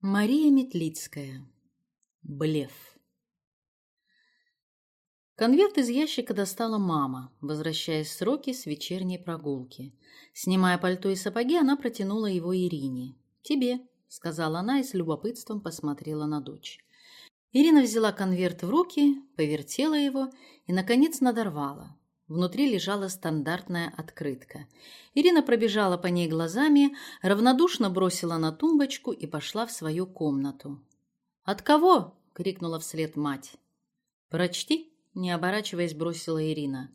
Мария Метлицкая. Блеф. Конверт из ящика достала мама, возвращаясь с Роки с вечерней прогулки. Снимая пальто и сапоги, она протянула его Ирине. «Тебе», — сказала она и с любопытством посмотрела на дочь. Ирина взяла конверт в руки, повертела его и, наконец, надорвала. Внутри лежала стандартная открытка. Ирина пробежала по ней глазами, равнодушно бросила на тумбочку и пошла в свою комнату. «От кого?» — крикнула вслед мать. «Прочти», — не оборачиваясь, бросила Ирина.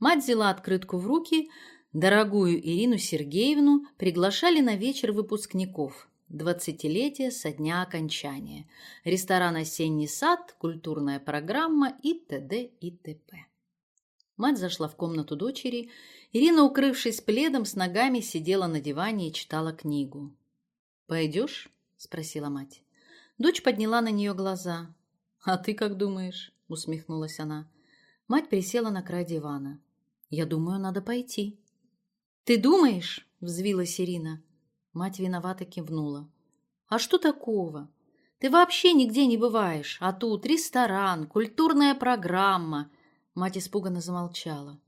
Мать взяла открытку в руки. Дорогую Ирину Сергеевну приглашали на вечер выпускников. Двадцатилетие со дня окончания. Ресторан «Осенний сад», культурная программа и т.д. и т.п. Мать зашла в комнату дочери. Ирина, укрывшись пледом, с ногами сидела на диване и читала книгу. «Пойдешь?» — спросила мать. Дочь подняла на нее глаза. «А ты как думаешь?» — усмехнулась она. Мать присела на край дивана. «Я думаю, надо пойти». «Ты думаешь?» — взвилась Ирина. Мать виновато кивнула. «А что такого? Ты вообще нигде не бываешь, а тут ресторан, культурная программа». Мать испуганно замолчала.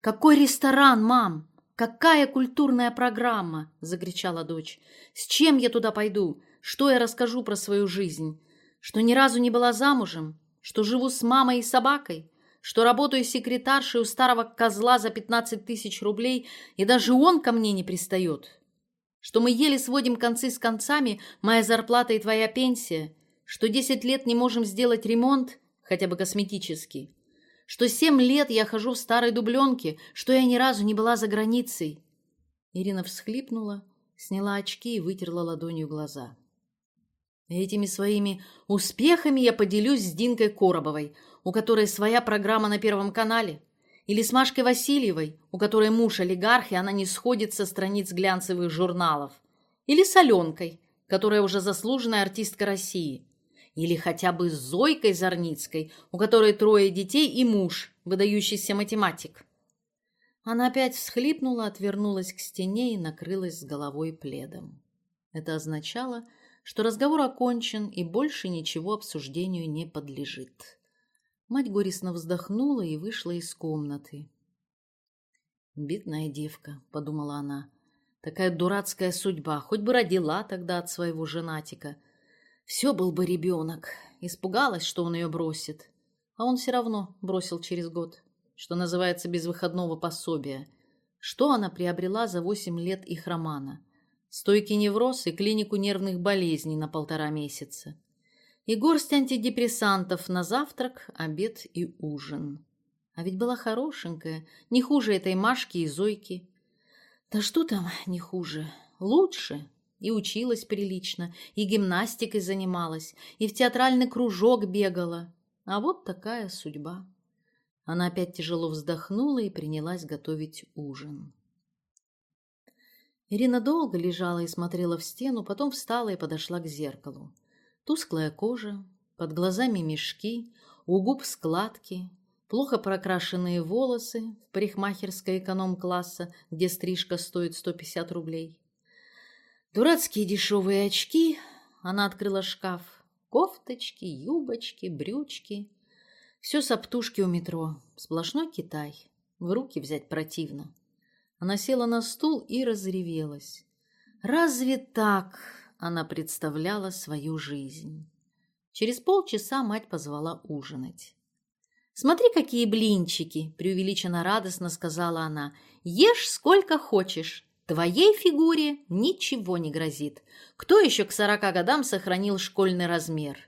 «Какой ресторан, мам? Какая культурная программа?» – закричала дочь. «С чем я туда пойду? Что я расскажу про свою жизнь? Что ни разу не была замужем? Что живу с мамой и собакой? Что работаю секретаршей у старого козла за пятнадцать тысяч рублей, и даже он ко мне не пристает? Что мы еле сводим концы с концами, моя зарплата и твоя пенсия? Что десять лет не можем сделать ремонт, хотя бы косметический?» Что семь лет я хожу в старой дубленке, что я ни разу не была за границей. Ирина всхлипнула, сняла очки и вытерла ладонью глаза. Этими своими успехами я поделюсь с Динкой Коробовой, у которой своя программа на Первом канале, или с Машкой Васильевой, у которой муж олигарх, и она не сходит со страниц глянцевых журналов, или с Аленкой, которая уже заслуженная артистка России. Или хотя бы с Зойкой Зарницкой, у которой трое детей и муж, выдающийся математик. Она опять всхлипнула, отвернулась к стене и накрылась с головой пледом. Это означало, что разговор окончен и больше ничего обсуждению не подлежит. Мать горестно вздохнула и вышла из комнаты. «Бедная девка», — подумала она, — «такая дурацкая судьба, хоть бы родила тогда от своего женатика». Все был бы ребенок. Испугалась, что он ее бросит. А он все равно бросил через год, что называется без выходного пособия. Что она приобрела за восемь лет их романа? Стойкий невроз и клинику нервных болезней на полтора месяца. И горсть антидепрессантов на завтрак, обед и ужин. А ведь была хорошенькая, не хуже этой Машки и Зойки. Да что там не хуже? Лучше, и училась прилично, и гимнастикой занималась, и в театральный кружок бегала. А вот такая судьба. Она опять тяжело вздохнула и принялась готовить ужин. Ирина долго лежала и смотрела в стену, потом встала и подошла к зеркалу. Тусклая кожа, под глазами мешки, у губ складки, плохо прокрашенные волосы в парикмахерской эконом-класса, где стрижка стоит 150 рублей. Дурацкие дешевые очки. Она открыла шкаф. Кофточки, юбочки, брючки. Все с оптушки у метро. Сплошной Китай. В руки взять противно. Она села на стул и разревелась. Разве так она представляла свою жизнь? Через полчаса мать позвала ужинать. «Смотри, какие блинчики!» – преувеличенно радостно сказала она. «Ешь сколько хочешь. Твоей фигуре ничего не грозит. Кто еще к сорока годам сохранил школьный размер?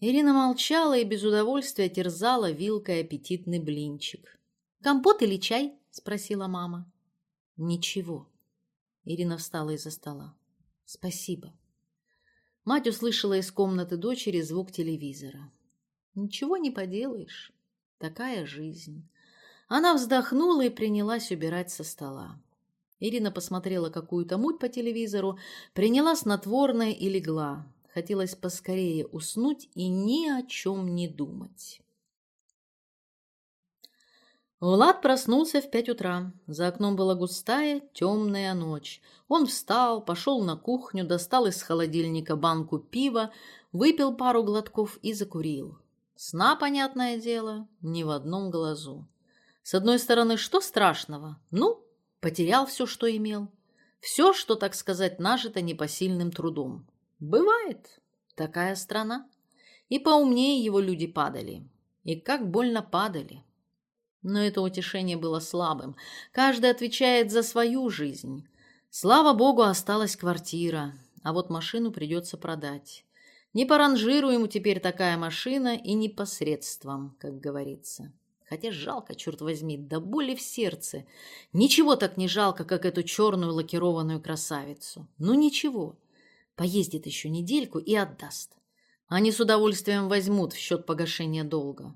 Ирина молчала и без удовольствия терзала вилкой аппетитный блинчик. «Компот или чай?» – спросила мама. «Ничего». Ирина встала из-за стола. «Спасибо». Мать услышала из комнаты дочери звук телевизора. «Ничего не поделаешь. Такая жизнь». Она вздохнула и принялась убирать со стола. Ирина посмотрела какую-то муть по телевизору, приняла снотворное и легла. Хотелось поскорее уснуть и ни о чем не думать. Влад проснулся в пять утра. За окном была густая, темная ночь. Он встал, пошел на кухню, достал из холодильника банку пива, выпил пару глотков и закурил. Сна, понятное дело, ни в одном глазу. С одной стороны, что страшного? Ну, потерял все, что имел. Все, что, так сказать, нажито непосильным трудом. Бывает. Такая страна. И поумнее его люди падали. И как больно падали. Но это утешение было слабым. Каждый отвечает за свою жизнь. Слава богу, осталась квартира, а вот машину придется продать. Не по ранжиру ему теперь такая машина и не посредством, как говорится. Хотя жалко, черт возьми, до боли в сердце. Ничего так не жалко, как эту черную лакированную красавицу. Ну ничего, поездит еще недельку и отдаст. Они с удовольствием возьмут в счет погашения долга.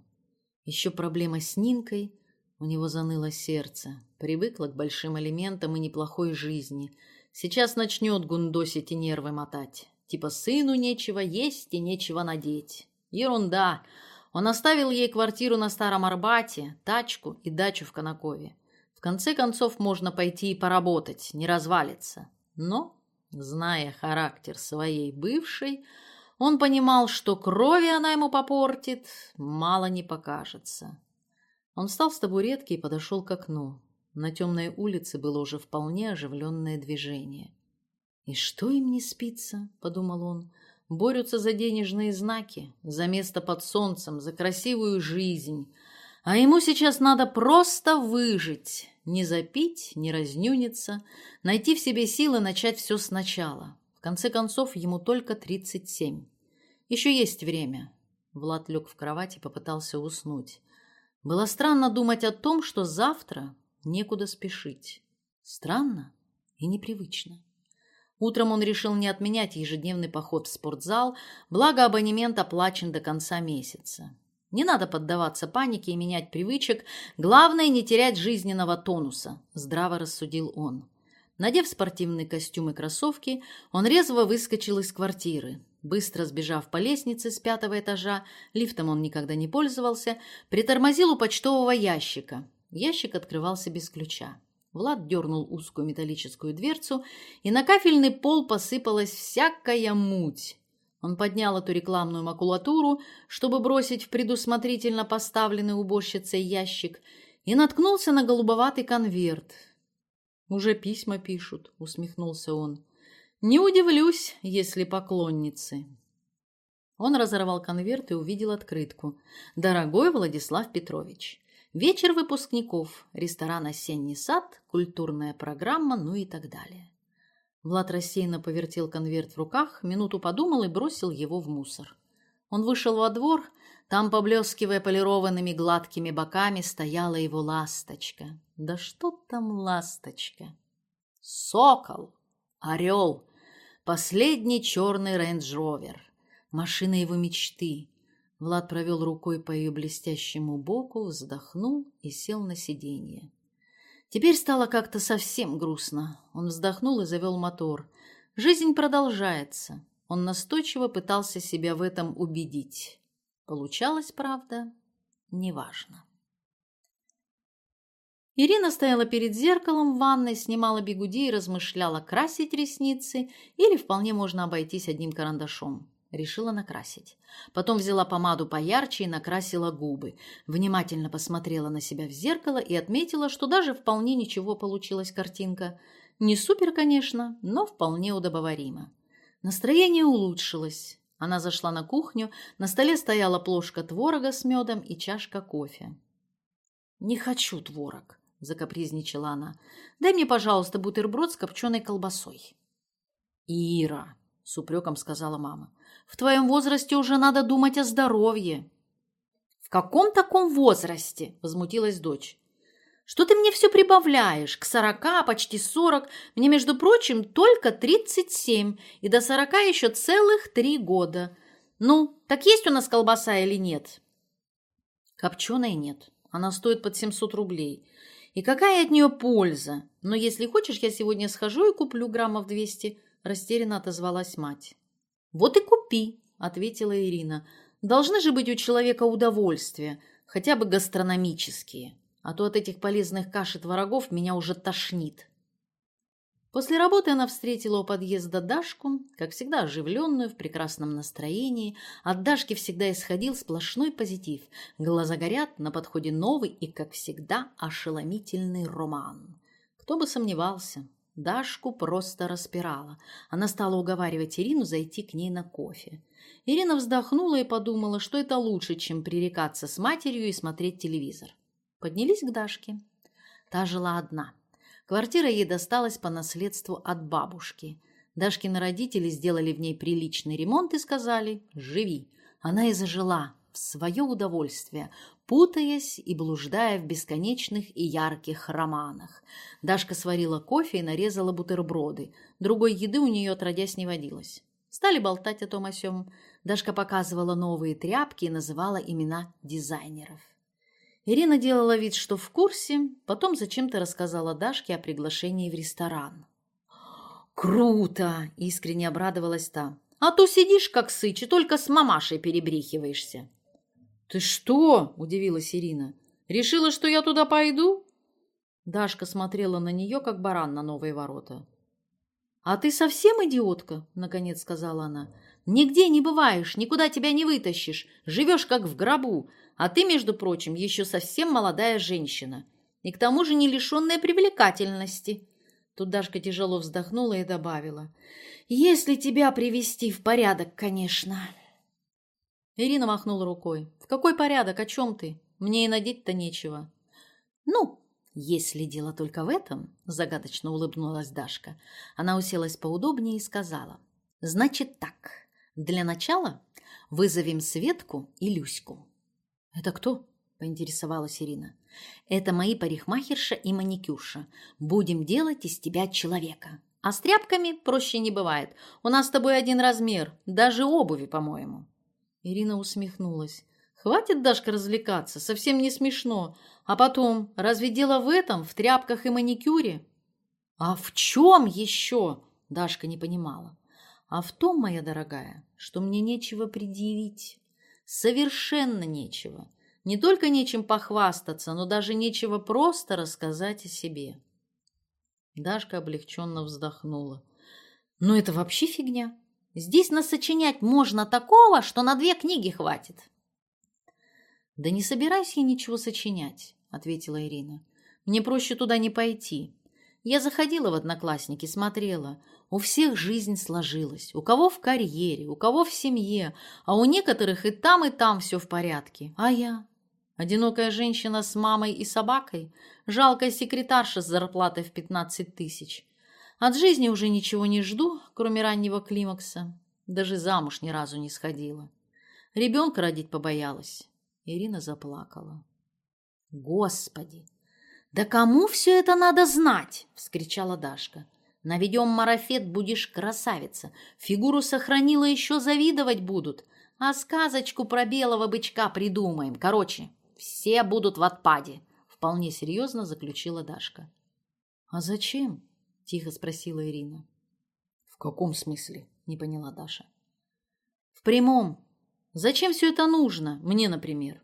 Еще проблема с Нинкой. У него заныло сердце. Привыкла к большим элементам и неплохой жизни. Сейчас начнет гундосить и нервы мотать. Типа сыну нечего есть и нечего надеть. Ерунда. Он оставил ей квартиру на Старом Арбате, тачку и дачу в Конакове. В конце концов, можно пойти и поработать, не развалиться. Но, зная характер своей бывшей, он понимал, что крови она ему попортит, мало не покажется. Он встал с табуретки и подошел к окну. На темной улице было уже вполне оживленное движение. «И что им не спится?» — подумал он. «Борются за денежные знаки, за место под солнцем, за красивую жизнь. А ему сейчас надо просто выжить, не запить, не разнюниться, найти в себе силы начать все сначала. В конце концов, ему только тридцать семь. Еще есть время. Влад лег в кровать и попытался уснуть. Было странно думать о том, что завтра некуда спешить. Странно и непривычно. Утром он решил не отменять ежедневный поход в спортзал, благо абонемент оплачен до конца месяца. Не надо поддаваться панике и менять привычек, главное не терять жизненного тонуса, здраво рассудил он. Надев спортивный костюм и кроссовки, он резво выскочил из квартиры. Быстро сбежав по лестнице с пятого этажа, лифтом он никогда не пользовался, притормозил у почтового ящика. Ящик открывался без ключа. Влад дернул узкую металлическую дверцу, и на кафельный пол посыпалась всякая муть. Он поднял эту рекламную макулатуру, чтобы бросить в предусмотрительно поставленный уборщицей ящик, и наткнулся на голубоватый конверт – «Уже письма пишут», — усмехнулся он. «Не удивлюсь, если поклонницы». Он разорвал конверт и увидел открытку. «Дорогой Владислав Петрович, вечер выпускников, ресторан «Осенний сад», культурная программа, ну и так далее». Влад рассеянно повертел конверт в руках, минуту подумал и бросил его в мусор. Он вышел во двор, там, поблескивая полированными гладкими боками, стояла его ласточка. Да что там ласточка? Сокол, орел, последний черный Range Rover, машина его мечты. Влад провел рукой по ее блестящему боку, вздохнул и сел на сиденье. Теперь стало как-то совсем грустно. Он вздохнул и завел мотор. Жизнь продолжается. Он настойчиво пытался себя в этом убедить. Получалось, правда, неважно. Ирина стояла перед зеркалом в ванной, снимала бигуди и размышляла, красить ресницы или вполне можно обойтись одним карандашом. Решила накрасить. Потом взяла помаду поярче и накрасила губы. Внимательно посмотрела на себя в зеркало и отметила, что даже вполне ничего получилась картинка. Не супер, конечно, но вполне удобоваримо. Настроение улучшилось. Она зашла на кухню, на столе стояла плошка творога с медом и чашка кофе. «Не хочу творог», — закапризничала она. «Дай мне, пожалуйста, бутерброд с копченой колбасой». «Ира», — с упреком сказала мама, — «в твоем возрасте уже надо думать о здоровье». «В каком таком возрасте?» — возмутилась дочь. Что ты мне все прибавляешь? К сорока, почти сорок. Мне, между прочим, только тридцать семь. И до сорока еще целых три года. Ну, так есть у нас колбаса или нет? Копченой нет. Она стоит под семьсот рублей. И какая от нее польза? Но если хочешь, я сегодня схожу и куплю граммов двести. Растерянно отозвалась мать. Вот и купи, ответила Ирина. Должны же быть у человека удовольствия, хотя бы гастрономические. а то от этих полезных каш и творогов меня уже тошнит. После работы она встретила у подъезда Дашку, как всегда оживленную, в прекрасном настроении. От Дашки всегда исходил сплошной позитив. Глаза горят, на подходе новый и, как всегда, ошеломительный роман. Кто бы сомневался, Дашку просто распирала. Она стала уговаривать Ирину зайти к ней на кофе. Ирина вздохнула и подумала, что это лучше, чем пререкаться с матерью и смотреть телевизор. Поднялись к Дашке. Та жила одна. Квартира ей досталась по наследству от бабушки. Дашкины родители сделали в ней приличный ремонт и сказали «Живи». Она и зажила в свое удовольствие, путаясь и блуждая в бесконечных и ярких романах. Дашка сварила кофе и нарезала бутерброды. Другой еды у нее отродясь не водилось. Стали болтать о том о сём. Дашка показывала новые тряпки и называла имена дизайнеров. Ирина делала вид, что в курсе, потом зачем-то рассказала Дашке о приглашении в ресторан. «Круто!» – искренне обрадовалась та. «А то сидишь, как сыч, и только с мамашей перебрехиваешься». «Ты что?» – удивилась Ирина. «Решила, что я туда пойду?» Дашка смотрела на нее, как баран на новые ворота. «А ты совсем идиотка?» – наконец сказала она. «Нигде не бываешь, никуда тебя не вытащишь, живешь как в гробу. А ты, между прочим, еще совсем молодая женщина. И к тому же не лишенная привлекательности. Тут Дашка тяжело вздохнула и добавила. «Если тебя привести в порядок, конечно». Ирина махнула рукой. «В какой порядок? О чем ты? Мне и надеть-то нечего». «Ну, если дело только в этом», — загадочно улыбнулась Дашка. Она уселась поудобнее и сказала. «Значит так, для начала вызовем Светку и Люську. «Это кто?» – поинтересовалась Ирина. «Это мои парикмахерша и маникюрша. Будем делать из тебя человека. А с тряпками проще не бывает. У нас с тобой один размер, даже обуви, по-моему». Ирина усмехнулась. «Хватит, Дашка, развлекаться, совсем не смешно. А потом, разве дело в этом, в тряпках и маникюре?» «А в чем еще?» – Дашка не понимала. «А в том, моя дорогая, что мне нечего предъявить». Совершенно нечего. Не только нечем похвастаться, но даже нечего просто рассказать о себе. Дашка облегченно вздохнула. «Ну это вообще фигня. Здесь насочинять можно такого, что на две книги хватит». «Да не собирайся я ничего сочинять», — ответила Ирина. «Мне проще туда не пойти. Я заходила в одноклассники, смотрела. У всех жизнь сложилась. У кого в карьере, у кого в семье, а у некоторых и там, и там все в порядке. А я? Одинокая женщина с мамой и собакой? Жалкая секретарша с зарплатой в 15 тысяч. От жизни уже ничего не жду, кроме раннего климакса. Даже замуж ни разу не сходила. Ребенка родить побоялась. Ирина заплакала. Господи! «Да кому все это надо знать?» – вскричала Дашка. «Наведем марафет, будешь красавица. Фигуру сохранила, еще завидовать будут. А сказочку про белого бычка придумаем. Короче, все будут в отпаде», – вполне серьезно заключила Дашка. «А зачем?» – тихо спросила Ирина. «В каком смысле?» – не поняла Даша. «В прямом. Зачем все это нужно? Мне, например?»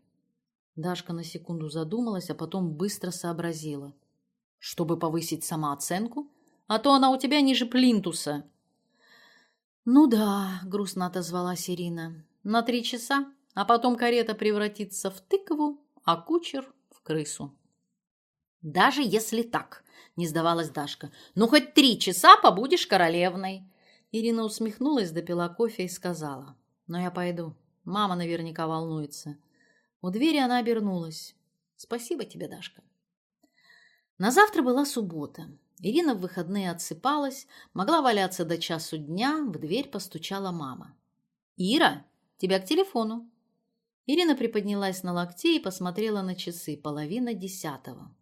Дашка на секунду задумалась, а потом быстро сообразила. «Чтобы повысить самооценку? А то она у тебя ниже плинтуса». «Ну да», — грустно отозвалась Ирина. «На три часа, а потом карета превратится в тыкву, а кучер — в крысу». «Даже если так», — не сдавалась Дашка. «Ну, хоть три часа побудешь королевной». Ирина усмехнулась, допила кофе и сказала. «Но я пойду. Мама наверняка волнуется. У двери она обернулась. «Спасибо тебе, Дашка». На завтра была суббота. Ирина в выходные отсыпалась, могла валяться до часу дня, в дверь постучала мама. «Ира, тебя к телефону». Ирина приподнялась на локте и посмотрела на часы, половина десятого.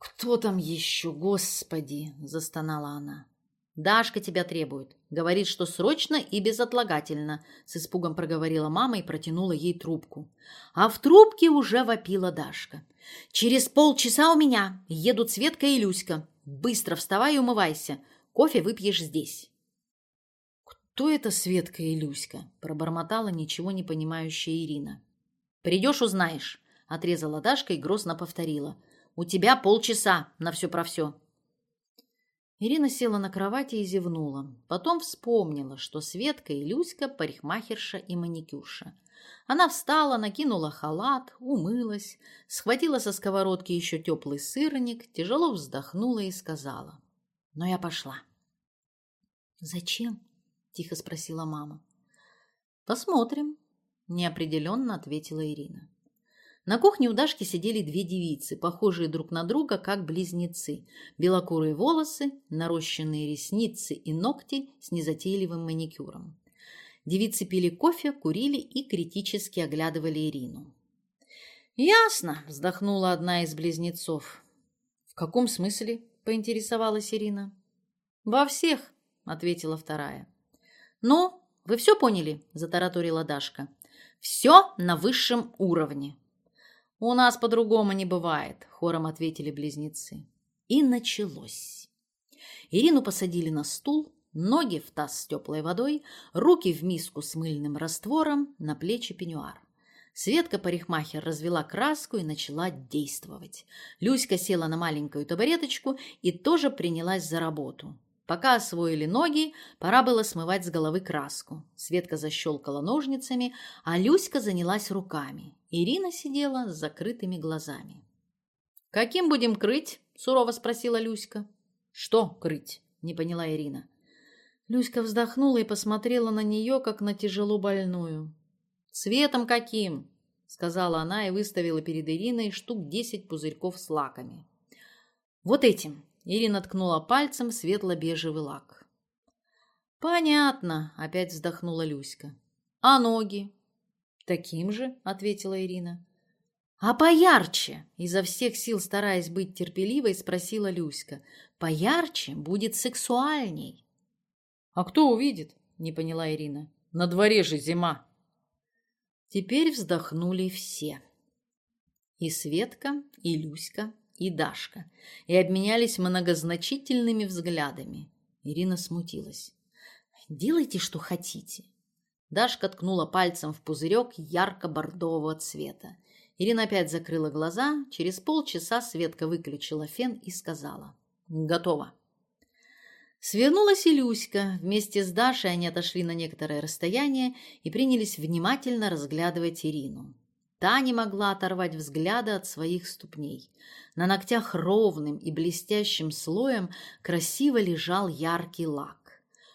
«Кто там еще, господи!» – застонала она. «Дашка тебя требует. Говорит, что срочно и безотлагательно», — с испугом проговорила мама и протянула ей трубку. А в трубке уже вопила Дашка. «Через полчаса у меня едут Светка и Люська. Быстро вставай и умывайся. Кофе выпьешь здесь». «Кто это Светка и Люська?» — пробормотала ничего не понимающая Ирина. «Придешь, узнаешь», — отрезала Дашка и грозно повторила. У тебя полчаса на все про все. Ирина села на кровати и зевнула. Потом вспомнила, что Светка и Люська – парикмахерша и маникюрша. Она встала, накинула халат, умылась, схватила со сковородки еще теплый сырник, тяжело вздохнула и сказала. «Но я пошла». «Зачем?» – тихо спросила мама. «Посмотрим», – неопределенно ответила Ирина. На кухне у Дашки сидели две девицы, похожие друг на друга, как близнецы. Белокурые волосы, нарощенные ресницы и ногти с незатейливым маникюром. Девицы пили кофе, курили и критически оглядывали Ирину. «Ясно», – вздохнула одна из близнецов. «В каком смысле?» – поинтересовалась Ирина. «Во всех», – ответила вторая. «Ну, вы все поняли?» – затараторила Дашка. «Все на высшем уровне. «У нас по-другому не бывает», — хором ответили близнецы. И началось. Ирину посадили на стул, ноги в таз с теплой водой, руки в миску с мыльным раствором, на плечи пеньюар. Светка-парикмахер развела краску и начала действовать. Люська села на маленькую табуреточку и тоже принялась за работу. Пока освоили ноги, пора было смывать с головы краску. Светка защелкала ножницами, а Люська занялась руками. Ирина сидела с закрытыми глазами. «Каким будем крыть?» – сурово спросила Люська. «Что крыть?» – не поняла Ирина. Люська вздохнула и посмотрела на нее, как на тяжело больную. «Цветом каким?» – сказала она и выставила перед Ириной штук десять пузырьков с лаками. «Вот этим!» Ирина ткнула пальцем светло-бежевый лак. «Понятно», — опять вздохнула Люська. «А ноги?» «Таким же», — ответила Ирина. «А поярче!» — изо всех сил стараясь быть терпеливой, спросила Люська. «Поярче будет сексуальней». «А кто увидит?» — не поняла Ирина. «На дворе же зима». Теперь вздохнули все. И Светка, и Люська, и Дашка, и обменялись многозначительными взглядами. Ирина смутилась. «Делайте, что хотите». Дашка ткнула пальцем в пузырек ярко-бордового цвета. Ирина опять закрыла глаза. Через полчаса Светка выключила фен и сказала «Готово». Свернулась и Люська. Вместе с Дашей они отошли на некоторое расстояние и принялись внимательно разглядывать Ирину. Та не могла оторвать взгляда от своих ступней. На ногтях ровным и блестящим слоем красиво лежал яркий лак.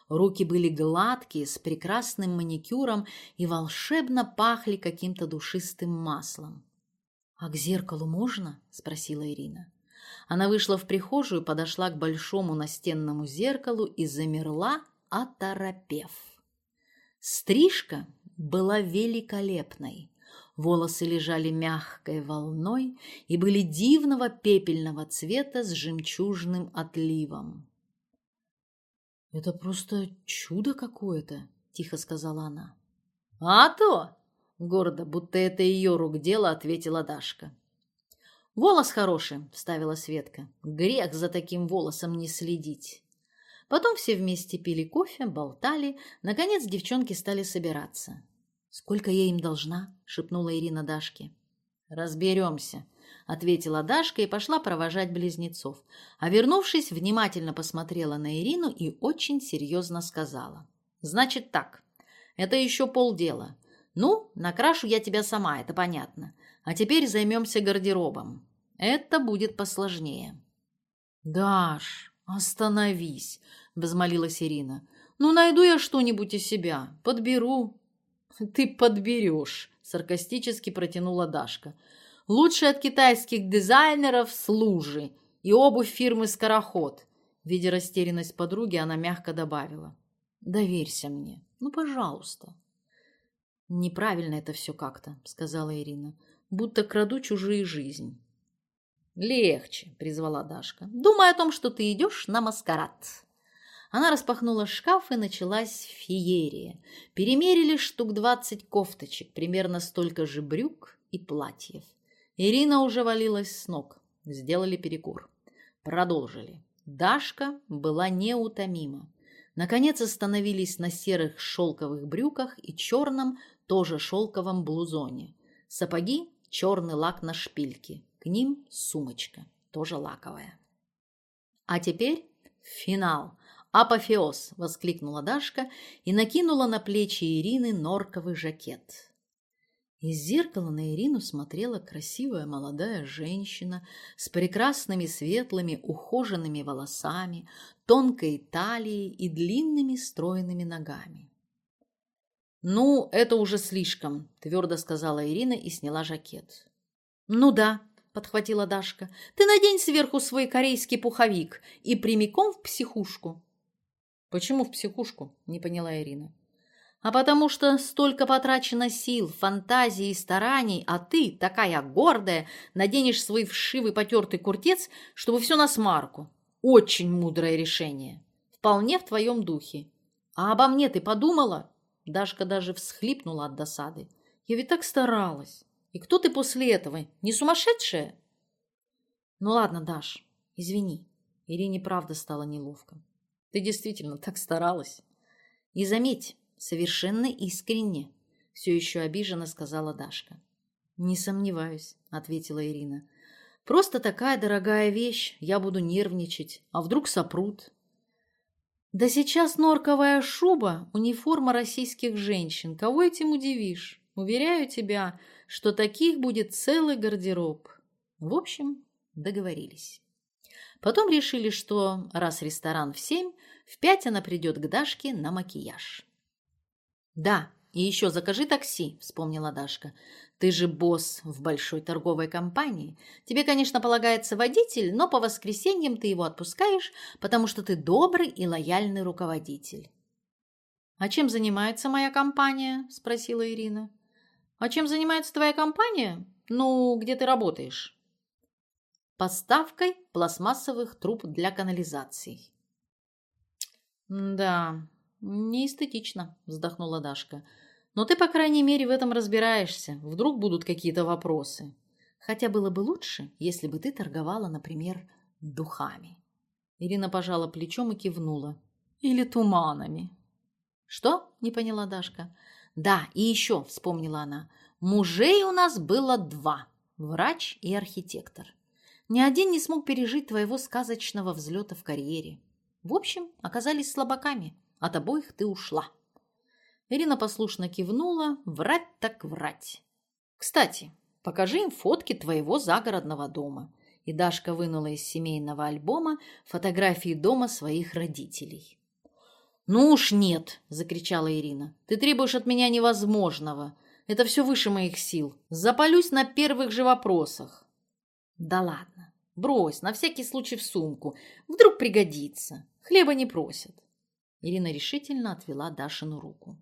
Руки были гладкие, с прекрасным маникюром и волшебно пахли каким-то душистым маслом. «А к зеркалу можно?» – спросила Ирина. Она вышла в прихожую, подошла к большому настенному зеркалу и замерла, оторопев. Стрижка была великолепной. Волосы лежали мягкой волной и были дивного пепельного цвета с жемчужным отливом. «Это просто чудо какое-то», — тихо сказала она. «А то!» — гордо, будто это ее рук дело, ответила Дашка. «Волос хороший», — вставила Светка. «Грех за таким волосом не следить». Потом все вместе пили кофе, болтали. Наконец девчонки стали собираться. «Сколько я им должна?» — шепнула Ирина Дашке. «Разберемся», — ответила Дашка и пошла провожать близнецов. А вернувшись, внимательно посмотрела на Ирину и очень серьезно сказала. «Значит так, это еще полдела. Ну, накрашу я тебя сама, это понятно. А теперь займемся гардеробом. Это будет посложнее». «Даш, остановись», — взмолилась Ирина. «Ну, найду я что-нибудь из себя, подберу». «Ты подберешь», — саркастически протянула Дашка. «Лучше от китайских дизайнеров служи и обувь фирмы «Скороход». Видя растерянность подруги, она мягко добавила. «Доверься мне. Ну, пожалуйста». «Неправильно это все как-то», — сказала Ирина. «Будто краду чужие жизни». «Легче», — призвала Дашка. «Думай о том, что ты идешь на маскарад». Она распахнула шкаф, и началась феерия. Перемерили штук двадцать кофточек, примерно столько же брюк и платьев. Ирина уже валилась с ног. Сделали перекур. Продолжили. Дашка была неутомима. Наконец остановились на серых шелковых брюках и черном, тоже шелковом блузоне. Сапоги – черный лак на шпильке. К ним сумочка, тоже лаковая. А теперь финал. «Апофеоз!» – воскликнула Дашка и накинула на плечи Ирины норковый жакет. Из зеркала на Ирину смотрела красивая молодая женщина с прекрасными светлыми ухоженными волосами, тонкой талией и длинными стройными ногами. «Ну, это уже слишком», – твердо сказала Ирина и сняла жакет. «Ну да», – подхватила Дашка, – «ты надень сверху свой корейский пуховик и прямиком в психушку». «Почему в психушку?» – не поняла Ирина. «А потому что столько потрачено сил, фантазии и стараний, а ты, такая гордая, наденешь свой вшивый потертый куртец, чтобы все на смарку. Очень мудрое решение. Вполне в твоем духе. А обо мне ты подумала?» Дашка даже всхлипнула от досады. «Я ведь так старалась. И кто ты после этого? Не сумасшедшая?» «Ну ладно, Даш, извини». Ирине правда стало неловко. Ты действительно так старалась. И заметь, совершенно искренне, все еще обиженно сказала Дашка. Не сомневаюсь, ответила Ирина. Просто такая дорогая вещь, я буду нервничать, а вдруг сопрут. Да сейчас норковая шуба – униформа российских женщин. Кого этим удивишь? Уверяю тебя, что таких будет целый гардероб. В общем, договорились. Потом решили, что раз ресторан в семь, в пять она придет к Дашке на макияж. «Да, и еще закажи такси», — вспомнила Дашка. «Ты же босс в большой торговой компании. Тебе, конечно, полагается водитель, но по воскресеньям ты его отпускаешь, потому что ты добрый и лояльный руководитель». «А чем занимается моя компания?» – спросила Ирина. «А чем занимается твоя компания? Ну, где ты работаешь?» «Поставкой пластмассовых труб для канализаций». «Да, неэстетично», – вздохнула Дашка. «Но ты, по крайней мере, в этом разбираешься. Вдруг будут какие-то вопросы. Хотя было бы лучше, если бы ты торговала, например, духами». Ирина пожала плечом и кивнула. «Или туманами». «Что?» – не поняла Дашка. «Да, и еще», – вспомнила она, – «мужей у нас было два – врач и архитектор. Ни один не смог пережить твоего сказочного взлета в карьере. В общем, оказались слабаками. От обоих ты ушла. Ирина послушно кивнула. Врать так врать. Кстати, покажи им фотки твоего загородного дома. И Дашка вынула из семейного альбома фотографии дома своих родителей. «Ну уж нет!» – закричала Ирина. «Ты требуешь от меня невозможного. Это все выше моих сил. Запалюсь на первых же вопросах». «Да ладно. Брось, на всякий случай в сумку. Вдруг пригодится. Хлеба не просят. Ирина решительно отвела Дашину руку.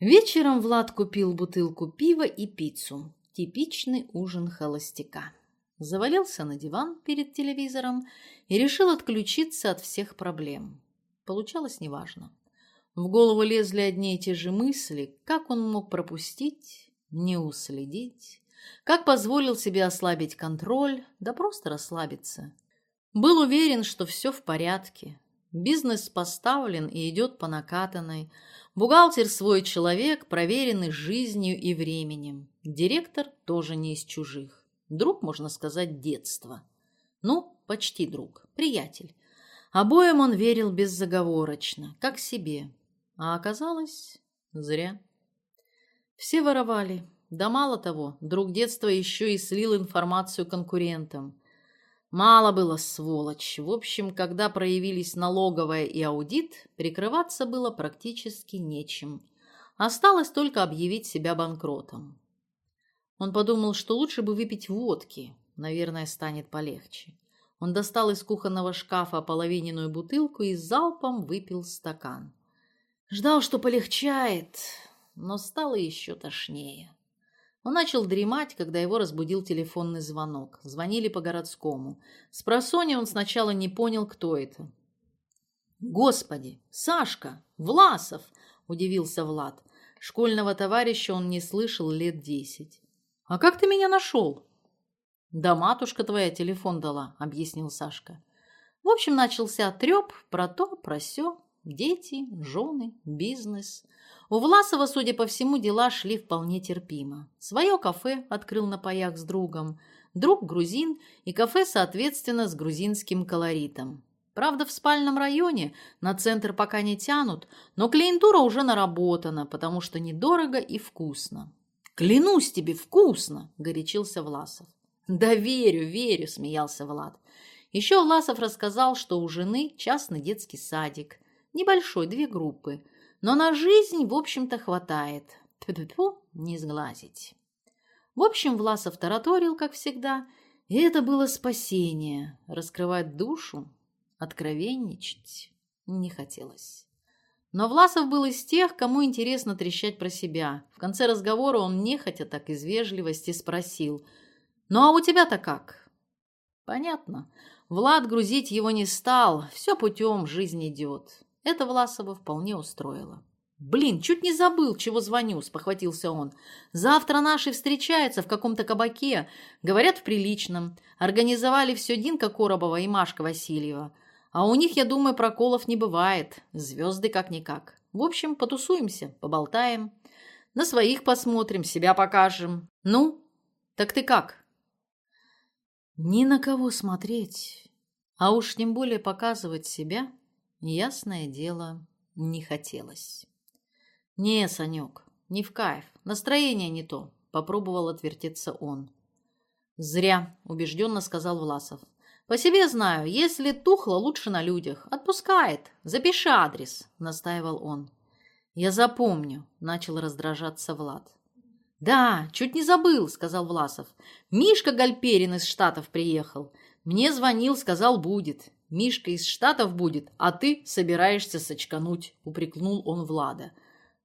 Вечером Влад купил бутылку пива и пиццу. Типичный ужин холостяка. Завалился на диван перед телевизором и решил отключиться от всех проблем. Получалось неважно. В голову лезли одни и те же мысли, как он мог пропустить, не уследить, как позволил себе ослабить контроль, да просто расслабиться – был уверен, что все в порядке. Бизнес поставлен и идет по накатанной. Бухгалтер свой человек, проверенный жизнью и временем. Директор тоже не из чужих. Друг, можно сказать, детства. Ну, почти друг, приятель. Обоим он верил беззаговорочно, как себе. А оказалось, зря. Все воровали. Да мало того, друг детства еще и слил информацию конкурентам. Мало было сволочь. В общем, когда проявились налоговая и аудит, прикрываться было практически нечем. Осталось только объявить себя банкротом. Он подумал, что лучше бы выпить водки. Наверное, станет полегче. Он достал из кухонного шкафа половиненную бутылку и залпом выпил стакан. Ждал, что полегчает, но стало еще тошнее. Он начал дремать, когда его разбудил телефонный звонок. Звонили по городскому. С просони он сначала не понял, кто это. «Господи! Сашка! Власов!» – удивился Влад. Школьного товарища он не слышал лет десять. «А как ты меня нашел?» «Да матушка твоя телефон дала», – объяснил Сашка. В общем, начался треп про то, про сё. Дети, жены, бизнес. У Власова, судя по всему, дела шли вполне терпимо. Свое кафе открыл на паях с другом. Друг грузин и кафе, соответственно, с грузинским колоритом. Правда, в спальном районе на центр пока не тянут, но клиентура уже наработана, потому что недорого и вкусно. «Клянусь тебе, вкусно!» – горячился Власов. «Да верю, верю!» – смеялся Влад. Еще Власов рассказал, что у жены частный детский садик. Небольшой, две группы. Но на жизнь, в общем-то, хватает. Тьфу-тьфу, не сглазить. В общем, Власов тараторил, как всегда, и это было спасение. Раскрывать душу Откровенничать не хотелось. Но Власов был из тех, кому интересно трещать про себя. В конце разговора он нехотя так из вежливости спросил. «Ну а у тебя-то как?» «Понятно. Влад грузить его не стал. Все путем, жизнь идет». Это Власова вполне устроило. «Блин, чуть не забыл, чего звоню», – спохватился он. «Завтра наши встречаются в каком-то кабаке. Говорят, в приличном. Организовали все Динка Коробова и Машка Васильева. А у них, я думаю, проколов не бывает. Звезды как-никак. В общем, потусуемся, поболтаем. На своих посмотрим, себя покажем. Ну, так ты как? Ни на кого смотреть, а уж тем более показывать себя, ясное дело, не хотелось. Не, Санек, не в кайф, настроение не то, попробовал отвертеться он. Зря, убежденно сказал Власов. По себе знаю, если тухло, лучше на людях. Отпускает. Запиши адрес, настаивал он. Я запомню, начал раздражаться Влад. Да, чуть не забыл, сказал Власов. Мишка Гальперин из Штатов приехал. Мне звонил, сказал, будет. Мишка из Штатов будет, а ты собираешься сочкануть, упрекнул он Влада.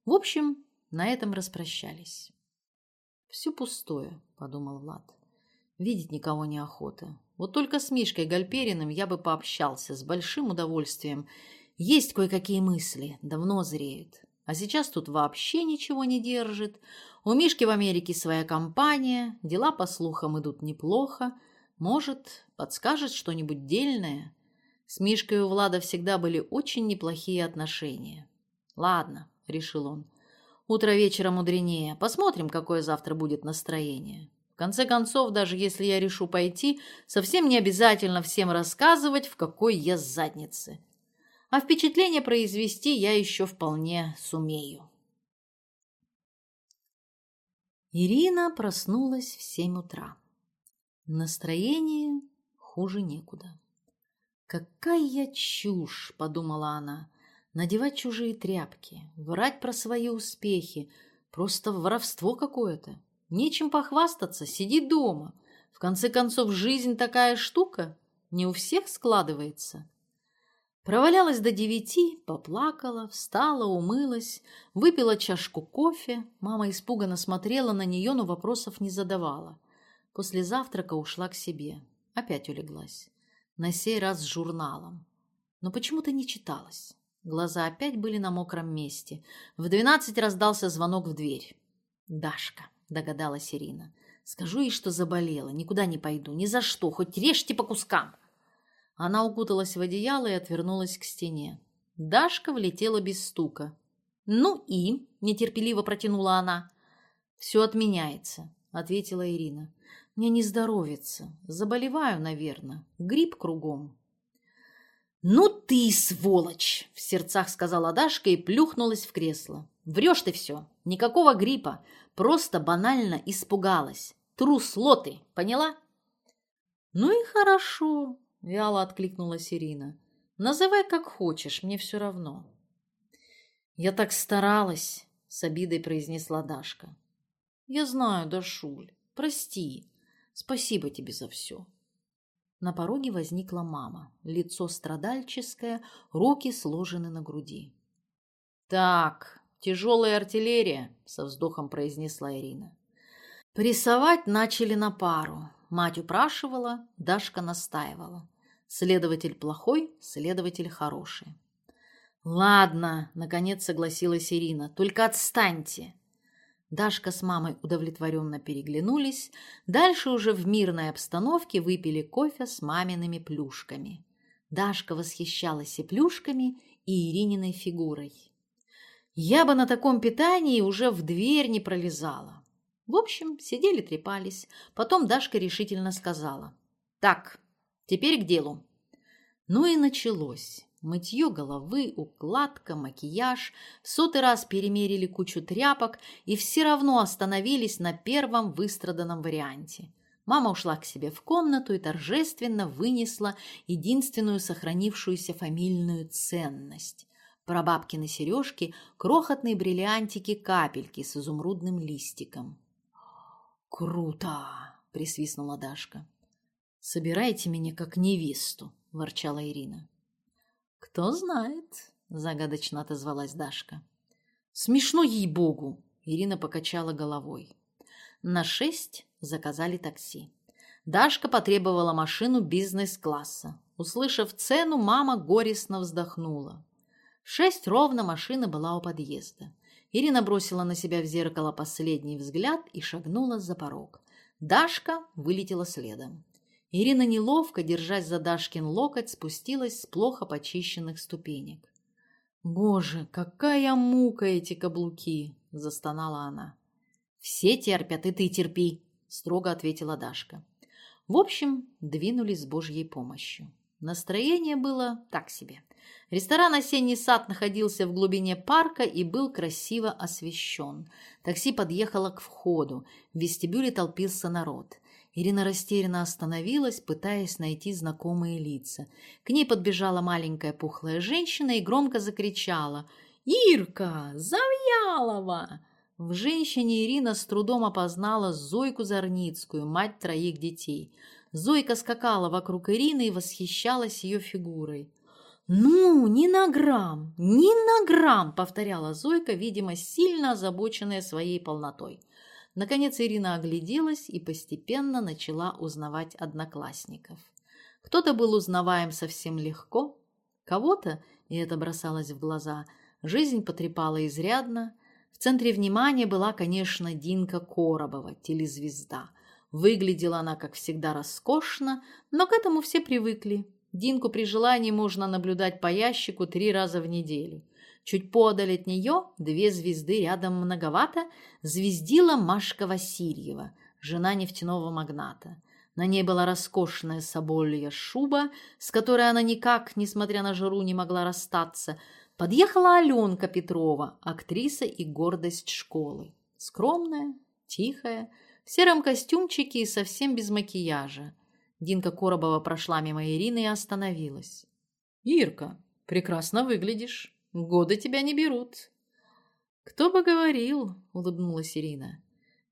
В общем, на этом распрощались. Все пустое, подумал Влад. Видеть никого неохота. Вот только с Мишкой Гальпериным я бы пообщался с большим удовольствием. Есть кое-какие мысли, давно зреют. А сейчас тут вообще ничего не держит. У Мишки в Америке своя компания, дела, по слухам, идут неплохо. Может, подскажет что-нибудь дельное? С Мишкой у Влада всегда были очень неплохие отношения. «Ладно», — решил он, — «утро вечера мудренее. Посмотрим, какое завтра будет настроение». В конце концов, даже если я решу пойти, совсем не обязательно всем рассказывать, в какой я заднице. А впечатление произвести я еще вполне сумею. Ирина проснулась в семь утра. Настроение хуже некуда. «Какая чушь!» – подумала она. «Надевать чужие тряпки, врать про свои успехи – просто воровство какое-то. Нечем похвастаться, сиди дома. В конце концов, жизнь такая штука, не у всех складывается. Провалялась до девяти, поплакала, встала, умылась, выпила чашку кофе. Мама испуганно смотрела на нее, но вопросов не задавала. После завтрака ушла к себе. Опять улеглась. На сей раз с журналом. Но почему-то не читалась. Глаза опять были на мокром месте. В двенадцать раздался звонок в дверь. Дашка догадалась Ирина. Скажу ей, что заболела, никуда не пойду, ни за что, хоть режьте по кускам. Она укуталась в одеяло и отвернулась к стене. Дашка влетела без стука. «Ну и?» – нетерпеливо протянула она. «Все отменяется», – ответила Ирина. «Мне не здоровится. Заболеваю, наверное. Грипп кругом». «Ну ты сволочь!» – в сердцах сказала Дашка и плюхнулась в кресло. «Врешь ты все. Никакого гриппа. Просто банально испугалась. Трусло ты, поняла? Ну и хорошо, вяло откликнулась Ирина. Называй как хочешь, мне все равно. Я так старалась, с обидой произнесла Дашка. Я знаю, Дашуль, прости. Спасибо тебе за все. На пороге возникла мама, лицо страдальческое, руки сложены на груди. «Так, «Тяжелая артиллерия», — со вздохом произнесла Ирина. Прессовать начали на пару. Мать упрашивала, Дашка настаивала. Следователь плохой, следователь хороший. «Ладно», — наконец согласилась Ирина, — «только отстаньте». Дашка с мамой удовлетворенно переглянулись. Дальше уже в мирной обстановке выпили кофе с мамиными плюшками. Дашка восхищалась и плюшками, и Ирининой фигурой. Я бы на таком питании уже в дверь не пролезала. В общем, сидели трепались. Потом Дашка решительно сказала. «Так, теперь к делу». Ну и началось. Мытье головы, укладка, макияж. В сотый раз перемерили кучу тряпок и все равно остановились на первом выстраданном варианте. Мама ушла к себе в комнату и торжественно вынесла единственную сохранившуюся фамильную ценность. Прабабкины сережки – крохотные бриллиантики-капельки с изумрудным листиком. «Круто!» – присвистнула Дашка. «Собирайте меня как невесту», – ворчала Ирина. «Кто знает», – загадочно отозвалась Дашка. «Смешно ей-богу!» – Ирина покачала головой. На шесть заказали такси. Дашка потребовала машину бизнес-класса. Услышав цену, мама горестно вздохнула. Шесть ровно машина была у подъезда. Ирина бросила на себя в зеркало последний взгляд и шагнула за порог. Дашка вылетела следом. Ирина неловко, держась за Дашкин локоть, спустилась с плохо почищенных ступенек. «Боже, какая мука эти каблуки!» – застонала она. «Все терпят, и ты терпи», – строго ответила Дашка. В общем, двинулись с Божьей помощью. Настроение было так себе. Ресторан «Осенний сад» находился в глубине парка и был красиво освещен. Такси подъехало к входу. В вестибюле толпился народ. Ирина растерянно остановилась, пытаясь найти знакомые лица. К ней подбежала маленькая пухлая женщина и громко закричала «Ирка! Завьялова!» В женщине Ирина с трудом опознала Зойку Зарницкую, мать троих детей. Зойка скакала вокруг Ирины и восхищалась ее фигурой. «Ну, ни на грамм, ни на грамм!» — повторяла Зойка, видимо, сильно озабоченная своей полнотой. Наконец Ирина огляделась и постепенно начала узнавать одноклассников. Кто-то был узнаваем совсем легко, кого-то, и это бросалось в глаза, жизнь потрепала изрядно. В центре внимания была, конечно, Динка Коробова, телезвезда. Выглядела она, как всегда, роскошно, но к этому все привыкли. Динку при желании можно наблюдать по ящику три раза в неделю – Чуть подаль от нее, две звезды рядом многовато, звездила Машка Васильева, жена нефтяного магната. На ней была роскошная соболья шуба, с которой она никак, несмотря на жару, не могла расстаться. Подъехала Аленка Петрова, актриса и гордость школы. Скромная, тихая, в сером костюмчике и совсем без макияжа. Динка Коробова прошла мимо Ирины и остановилась. «Ирка, прекрасно выглядишь». Годы тебя не берут. Кто бы говорил, улыбнулась Ирина.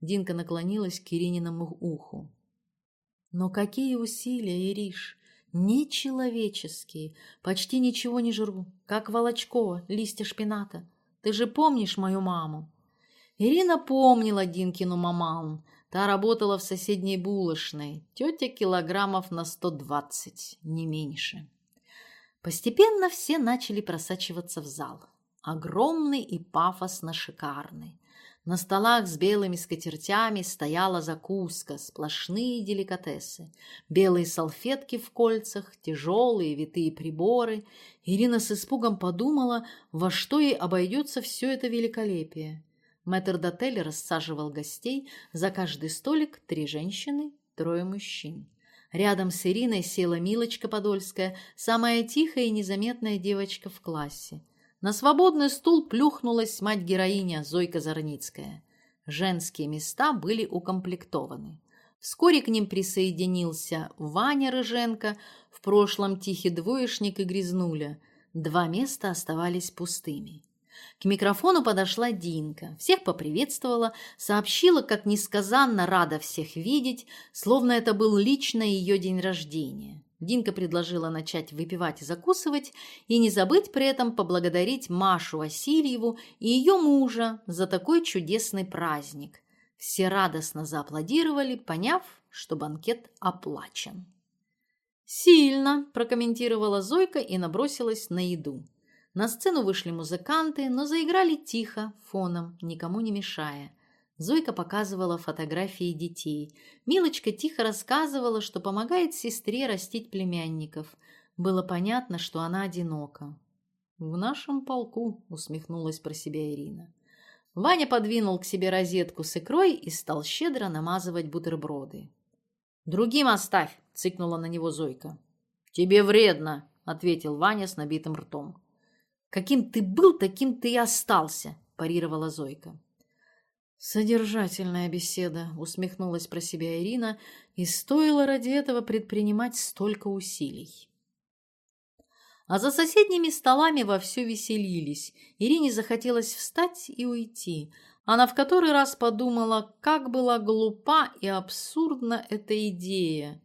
Динка наклонилась к Ирининому уху. Но какие усилия, Ириш, нечеловеческие. Почти ничего не жру, как Волочкова, листья шпината. Ты же помнишь мою маму? Ирина помнила Динкину маму. Та работала в соседней булочной. Тетя килограммов на сто двадцать, не меньше. Постепенно все начали просачиваться в зал. Огромный и пафосно шикарный. На столах с белыми скатертями стояла закуска, сплошные деликатесы. Белые салфетки в кольцах, тяжелые витые приборы. Ирина с испугом подумала, во что ей обойдется все это великолепие. Мэтр Дотель рассаживал гостей, за каждый столик три женщины, трое мужчин. Рядом с Ириной села Милочка Подольская, самая тихая и незаметная девочка в классе. На свободный стул плюхнулась мать-героиня Зойка Зарницкая. Женские места были укомплектованы. Вскоре к ним присоединился Ваня Рыженко, в прошлом тихий двоечник и грязнуля. Два места оставались пустыми. К микрофону подошла Динка, всех поприветствовала, сообщила, как несказанно рада всех видеть, словно это был лично ее день рождения. Динка предложила начать выпивать и закусывать, и не забыть при этом поблагодарить Машу Васильеву и ее мужа за такой чудесный праздник. Все радостно зааплодировали, поняв, что банкет оплачен. «Сильно», – прокомментировала Зойка и набросилась на еду. На сцену вышли музыканты, но заиграли тихо, фоном, никому не мешая. Зойка показывала фотографии детей. Милочка тихо рассказывала, что помогает сестре растить племянников. Было понятно, что она одинока. «В нашем полку», — усмехнулась про себя Ирина. Ваня подвинул к себе розетку с икрой и стал щедро намазывать бутерброды. «Другим оставь!» — цыкнула на него Зойка. «Тебе вредно!» — ответил Ваня с набитым ртом. «Каким ты был, таким ты и остался!» — парировала Зойка. «Содержательная беседа», — усмехнулась про себя Ирина, и стоило ради этого предпринимать столько усилий. А за соседними столами вовсю веселились. Ирине захотелось встать и уйти. Она в который раз подумала, как была глупа и абсурдна эта идея.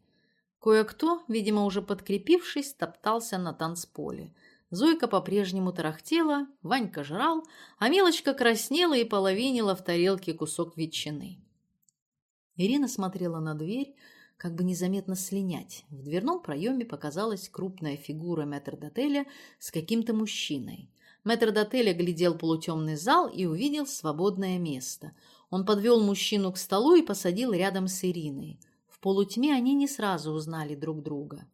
Кое-кто, видимо, уже подкрепившись, топтался на танцполе. Зойка по-прежнему тарахтела, Ванька жрал, а Милочка краснела и половинила в тарелке кусок ветчины. Ирина смотрела на дверь, как бы незаметно слинять. В дверном проеме показалась крупная фигура метрдотеля с каким-то мужчиной. Метрдотель глядел полутемный зал и увидел свободное место. Он подвел мужчину к столу и посадил рядом с Ириной. В полутьме они не сразу узнали друг друга.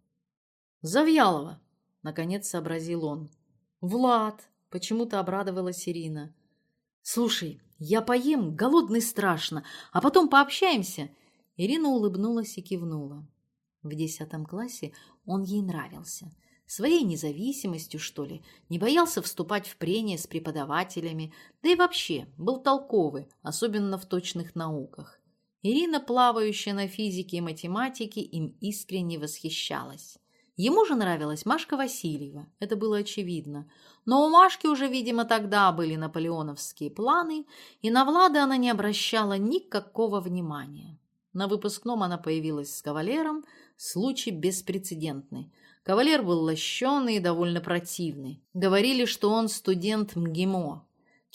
«Завьялова!» — наконец сообразил он. «Влад!» — почему-то обрадовалась Ирина. «Слушай, я поем, голодный страшно, а потом пообщаемся. Ирина улыбнулась и кивнула. В десятом классе он ей нравился. Своей независимостью, что ли, не боялся вступать в прения с преподавателями, да и вообще был толковый, особенно в точных науках. Ирина, плавающая на физике и математике, им искренне восхищалась. Ему же нравилась Машка Васильева, это было очевидно. Но у Машки уже, видимо, тогда были наполеоновские планы, и на Влада она не обращала никакого внимания. На выпускном она появилась с кавалером, случай беспрецедентный. Кавалер был лощеный и довольно противный. Говорили, что он студент МГИМО.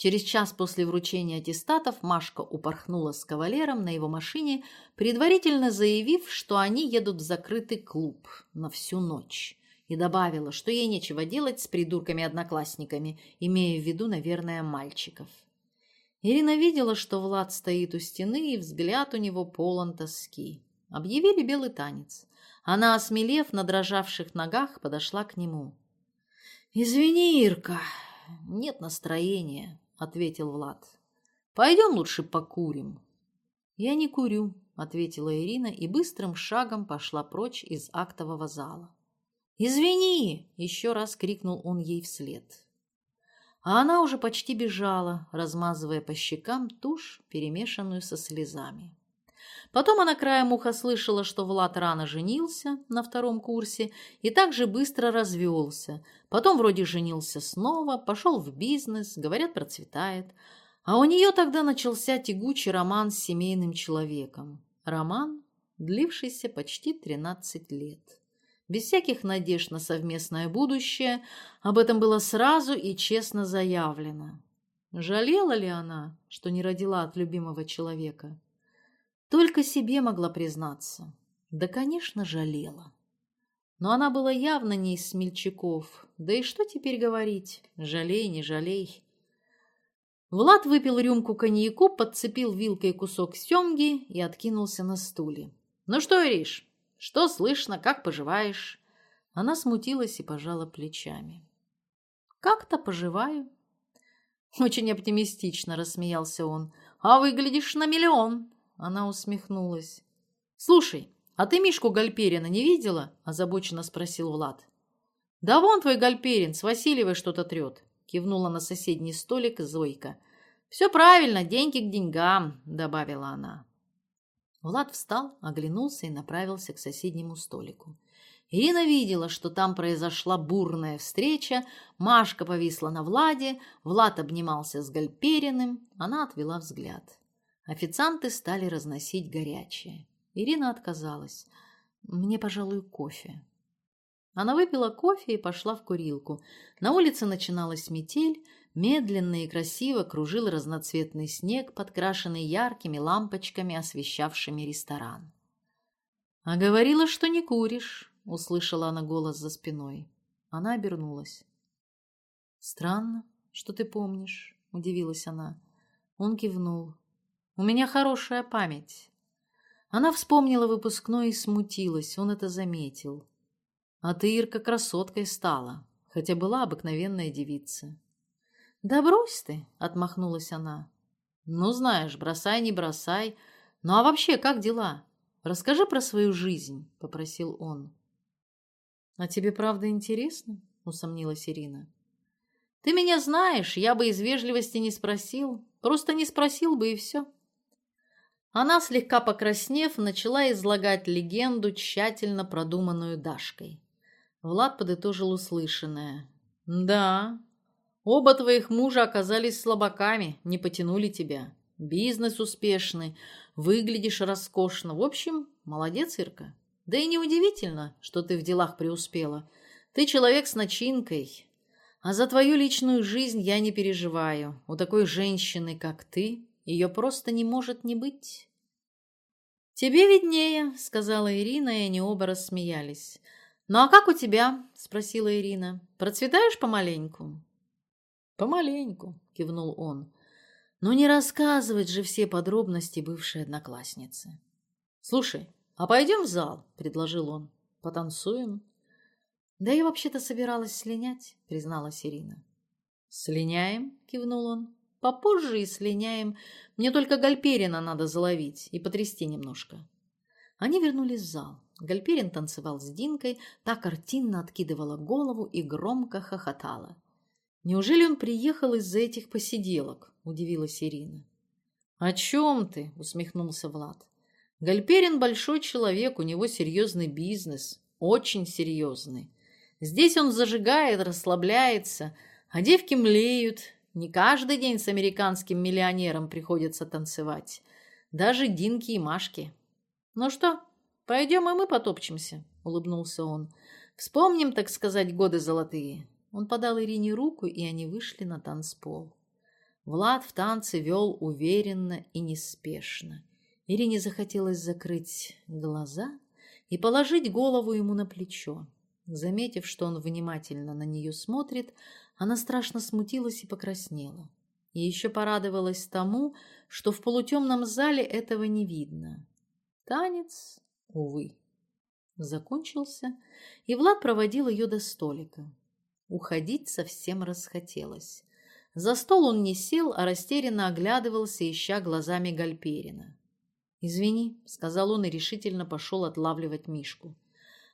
Через час после вручения аттестатов Машка упорхнула с кавалером на его машине, предварительно заявив, что они едут в закрытый клуб на всю ночь. И добавила, что ей нечего делать с придурками-одноклассниками, имея в виду, наверное, мальчиков. Ирина видела, что Влад стоит у стены, и взгляд у него полон тоски. Объявили белый танец. Она, осмелев на дрожавших ногах, подошла к нему. «Извини, Ирка, нет настроения», — ответил Влад. «Пойдем лучше покурим». «Я не курю», — ответила Ирина и быстрым шагом пошла прочь из актового зала. «Извини!» — еще раз крикнул он ей вслед а она уже почти бежала, размазывая по щекам тушь, перемешанную со слезами. Потом она краем уха слышала, что Влад рано женился на втором курсе и также быстро развелся. Потом вроде женился снова, пошел в бизнес, говорят, процветает. А у нее тогда начался тягучий роман с семейным человеком. Роман, длившийся почти 13 лет без всяких надежд на совместное будущее, об этом было сразу и честно заявлено. Жалела ли она, что не родила от любимого человека? Только себе могла признаться. Да, конечно, жалела. Но она была явно не из смельчаков. Да и что теперь говорить? Жалей, не жалей. Влад выпил рюмку коньяку, подцепил вилкой кусок семги и откинулся на стуле. «Ну что, Ириш, что слышно, как поживаешь?» Она смутилась и пожала плечами. «Как-то поживаю». «Очень оптимистично», — рассмеялся он. «А выглядишь на миллион». Она усмехнулась. «Слушай, а ты Мишку Гальперина не видела?» – озабоченно спросил Влад. «Да вон твой Гальперин, с Васильевой что-то трет», – кивнула на соседний столик Зойка. «Все правильно, деньги к деньгам», – добавила она. Влад встал, оглянулся и направился к соседнему столику. Ирина видела, что там произошла бурная встреча, Машка повисла на Владе, Влад обнимался с Гальпериным, она отвела взгляд. Официанты стали разносить горячее. Ирина отказалась. «Мне, пожалуй, кофе». Она выпила кофе и пошла в курилку. На улице начиналась метель, Медленно и красиво кружил разноцветный снег, подкрашенный яркими лампочками, освещавшими ресторан. «А говорила, что не куришь», — услышала она голос за спиной. Она обернулась. «Странно, что ты помнишь», — удивилась она. Он кивнул. «У меня хорошая память». Она вспомнила выпускной и смутилась, он это заметил. «А ты, Ирка, красоткой стала», хотя была обыкновенная девица. «Да брось ты!» — отмахнулась она. «Ну, знаешь, бросай, не бросай. Ну, а вообще, как дела? Расскажи про свою жизнь», — попросил он. «А тебе правда интересно?» — усомнилась Ирина. «Ты меня знаешь, я бы из вежливости не спросил. Просто не спросил бы и все». Она, слегка покраснев, начала излагать легенду, тщательно продуманную Дашкой. Влад подытожил услышанное. «Да, оба твоих мужа оказались слабаками, не потянули тебя. Бизнес успешный, выглядишь роскошно. В общем, молодец, Ирка. Да и неудивительно, что ты в делах преуспела. Ты человек с начинкой. А за твою личную жизнь я не переживаю. У такой женщины, как ты, ее просто не может не быть. «Тебе виднее», — сказала Ирина, и они оба рассмеялись. «Ну а как у тебя?» — спросила Ирина. «Процветаешь помаленьку?» «Помаленьку», — кивнул он. «Но не рассказывать же все подробности бывшей одноклассницы». «Слушай, а пойдем в зал?» — предложил он. «Потанцуем?» «Да я вообще-то собиралась слинять», — призналась Ирина. «Слиняем?» — кивнул он. «Попозже и слиняем. Мне только Гальперина надо заловить и потрясти немножко». Они вернулись в зал. Гальперин танцевал с Динкой, та картинно откидывала голову и громко хохотала. «Неужели он приехал из-за этих посиделок?» – удивилась Ирина. «О чем ты?» – усмехнулся Влад. «Гальперин большой человек, у него серьезный бизнес, очень серьезный. Здесь он зажигает, расслабляется, а девки млеют. Не каждый день с американским миллионером приходится танцевать. Даже Динки и Машки. Ну что, «Пойдем и мы потопчемся», — улыбнулся он. «Вспомним, так сказать, годы золотые». Он подал Ирине руку, и они вышли на танцпол. Влад в танце вел уверенно и неспешно. Ирине захотелось закрыть глаза и положить голову ему на плечо. Заметив, что он внимательно на нее смотрит, она страшно смутилась и покраснела. И еще порадовалась тому, что в полутемном зале этого не видно. Танец увы, закончился, и Влад проводил ее до столика. Уходить совсем расхотелось. За стол он не сел, а растерянно оглядывался, ища глазами Гальперина. «Извини», — сказал он и решительно пошел отлавливать Мишку.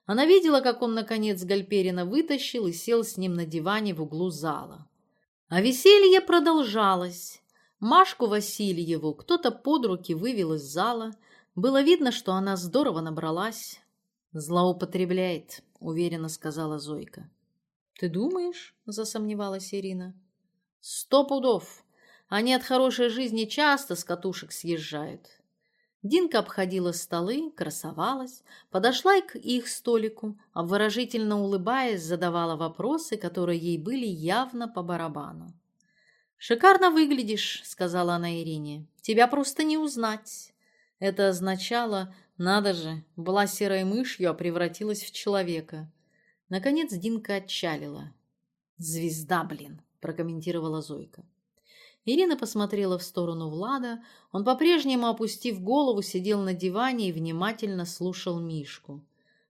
Она видела, как он, наконец, Гальперина вытащил и сел с ним на диване в углу зала. А веселье продолжалось. Машку Васильеву кто-то под руки вывел из зала, было видно, что она здорово набралась. «Злоупотребляет», — уверенно сказала Зойка. «Ты думаешь?» — засомневалась Ирина. «Сто пудов. Они от хорошей жизни часто с катушек съезжают». Динка обходила столы, красовалась, подошла к их столику, обворожительно улыбаясь, задавала вопросы, которые ей были явно по барабану. «Шикарно выглядишь», — сказала она Ирине. «Тебя просто не узнать». Это означало, надо же, была серой мышью, а превратилась в человека. Наконец Динка отчалила. «Звезда, блин!» – прокомментировала Зойка. Ирина посмотрела в сторону Влада. Он, по-прежнему опустив голову, сидел на диване и внимательно слушал Мишку.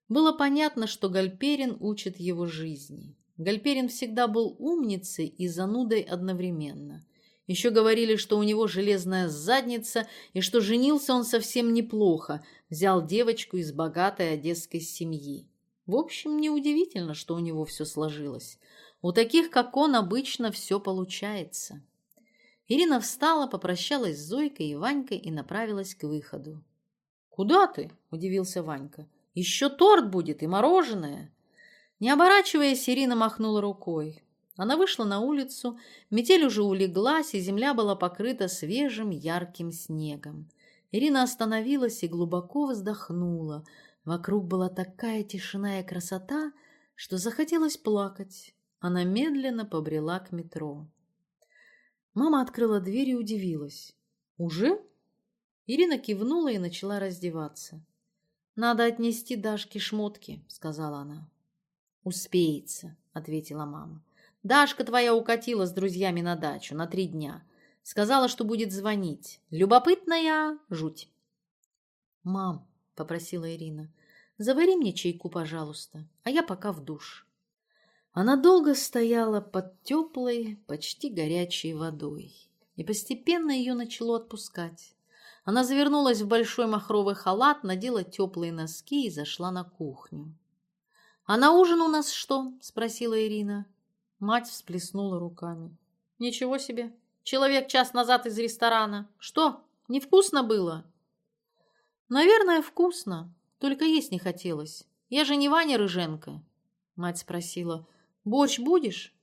Было понятно, что Гальперин учит его жизни. Гальперин всегда был умницей и занудой одновременно – еще говорили, что у него железная задница и что женился он совсем неплохо, взял девочку из богатой одесской семьи. В общем, неудивительно, что у него все сложилось. У таких, как он, обычно все получается. Ирина встала, попрощалась с Зойкой и Ванькой и направилась к выходу. «Куда ты?» – удивился Ванька. «Еще торт будет и мороженое». Не оборачиваясь, Ирина махнула рукой. Она вышла на улицу, метель уже улеглась, и земля была покрыта свежим ярким снегом. Ирина остановилась и глубоко вздохнула. Вокруг была такая тишина и красота, что захотелось плакать. Она медленно побрела к метро. Мама открыла дверь и удивилась. «Уже?» Ирина кивнула и начала раздеваться. «Надо отнести Дашке шмотки», — сказала она. «Успеется», — ответила мама. Дашка твоя укатила с друзьями на дачу на три дня. Сказала, что будет звонить. Любопытная жуть. «Мам», — попросила Ирина, — «завари мне чайку, пожалуйста, а я пока в душ». Она долго стояла под теплой, почти горячей водой, и постепенно ее начало отпускать. Она завернулась в большой махровый халат, надела теплые носки и зашла на кухню. «А на ужин у нас что?» – спросила Ирина. Мать всплеснула руками. «Ничего себе! Человек час назад из ресторана. Что, невкусно было?» «Наверное, вкусно. Только есть не хотелось. Я же не Ваня Рыженко». Мать спросила. «Борщ будешь?»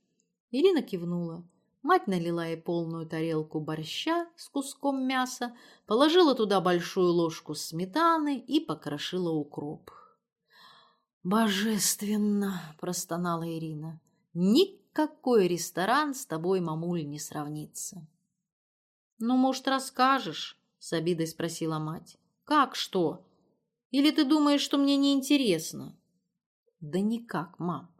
Ирина кивнула. Мать налила ей полную тарелку борща с куском мяса, положила туда большую ложку сметаны и покрошила укроп. «Божественно!» – простонала Ирина. «Никакой ресторан с тобой, мамуль, не сравнится». «Ну, может, расскажешь?» – с обидой спросила мать. «Как что? Или ты думаешь, что мне неинтересно?» «Да никак, мам.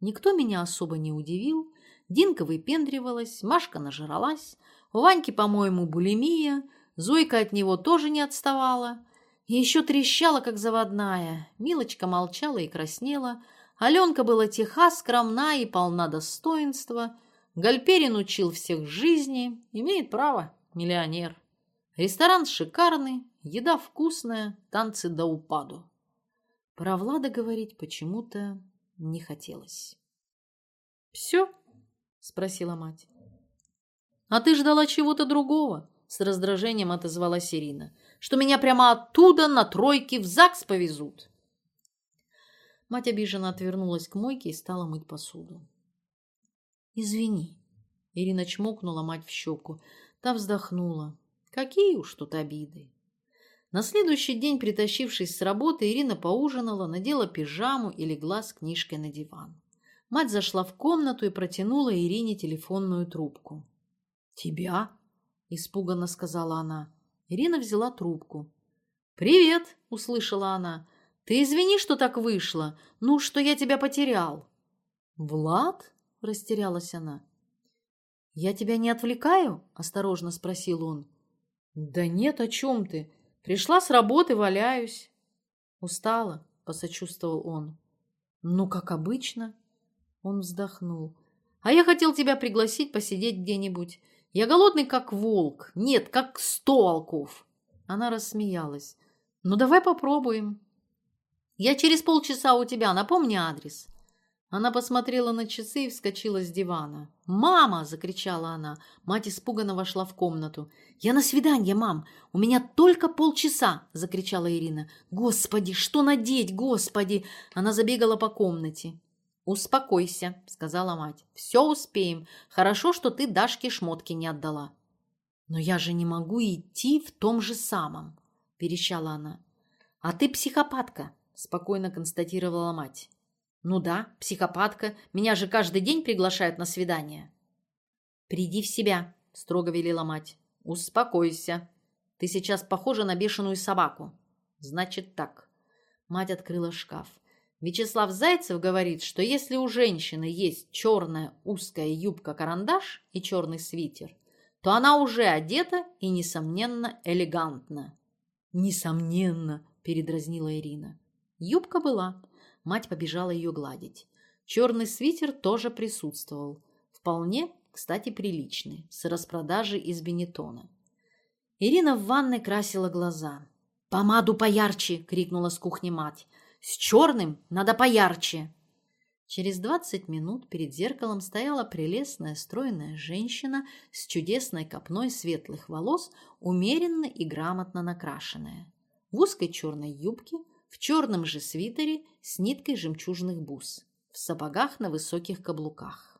Никто меня особо не удивил, Динка выпендривалась, Машка нажралась, у Ваньки, по-моему, булимия, Зойка от него тоже не отставала. И еще трещала, как заводная. Милочка молчала и краснела. Аленка была тиха, скромна и полна достоинства. Гальперин учил всех жизни, имеет право, миллионер. Ресторан шикарный, еда вкусная, танцы до упаду. Про Влада говорить почему-то не хотелось. «Все?» — спросила мать. «А ты ждала чего-то другого?» — с раздражением отозвалась Ирина. «Что меня прямо оттуда на тройке в ЗАГС повезут?» Мать обиженно отвернулась к мойке и стала мыть посуду. «Извини», — Ирина чмокнула мать в щеку. Та вздохнула. «Какие уж тут обиды!» На следующий день, притащившись с работы, Ирина поужинала, надела пижаму и легла с книжкой на диван. Мать зашла в комнату и протянула Ирине телефонную трубку. «Тебя?» – испуганно сказала она. Ирина взяла трубку. «Привет!» – услышала она. «Ты извини, что так вышло. Ну, что я тебя потерял». «Влад?» – растерялась она. «Я тебя не отвлекаю?» – осторожно спросил он. «Да нет, о чем ты? Пришла с работы, валяюсь». «Устала?» – посочувствовал он. «Ну, как обычно», он вздохнул. «А я хотел тебя пригласить посидеть где-нибудь. Я голодный, как волк. Нет, как сто волков». Она рассмеялась. «Ну, давай попробуем». «Я через полчаса у тебя. Напомни адрес». Она посмотрела на часы и вскочила с дивана. «Мама!» – закричала она. Мать испуганно вошла в комнату. «Я на свидание, мам! У меня только полчаса!» – закричала Ирина. «Господи, что надеть, господи!» Она забегала по комнате. «Успокойся», — сказала мать. «Все успеем. Хорошо, что ты Дашке шмотки не отдала». «Но я же не могу идти в том же самом», — верещала она. «А ты психопатка», — спокойно констатировала мать. «Ну да, психопатка. Меня же каждый день приглашают на свидание». «Приди в себя», — строго велела мать. «Успокойся. Ты сейчас похожа на бешеную собаку». «Значит так». Мать открыла шкаф. Вячеслав Зайцев говорит, что если у женщины есть черная узкая юбка-карандаш и черный свитер, то она уже одета и, несомненно, элегантна. «Несомненно», – передразнила Ирина. Юбка была. Мать побежала ее гладить. Черный свитер тоже присутствовал. Вполне, кстати, приличный, с распродажи из бенетона. Ирина в ванной красила глаза. «Помаду поярче!» – крикнула с кухни мать. С черным надо поярче. Через двадцать минут перед зеркалом стояла прелестная стройная женщина с чудесной копной светлых волос, умеренно и грамотно накрашенная. В узкой черной юбке, в черном же свитере с ниткой жемчужных бус, в сапогах на высоких каблуках.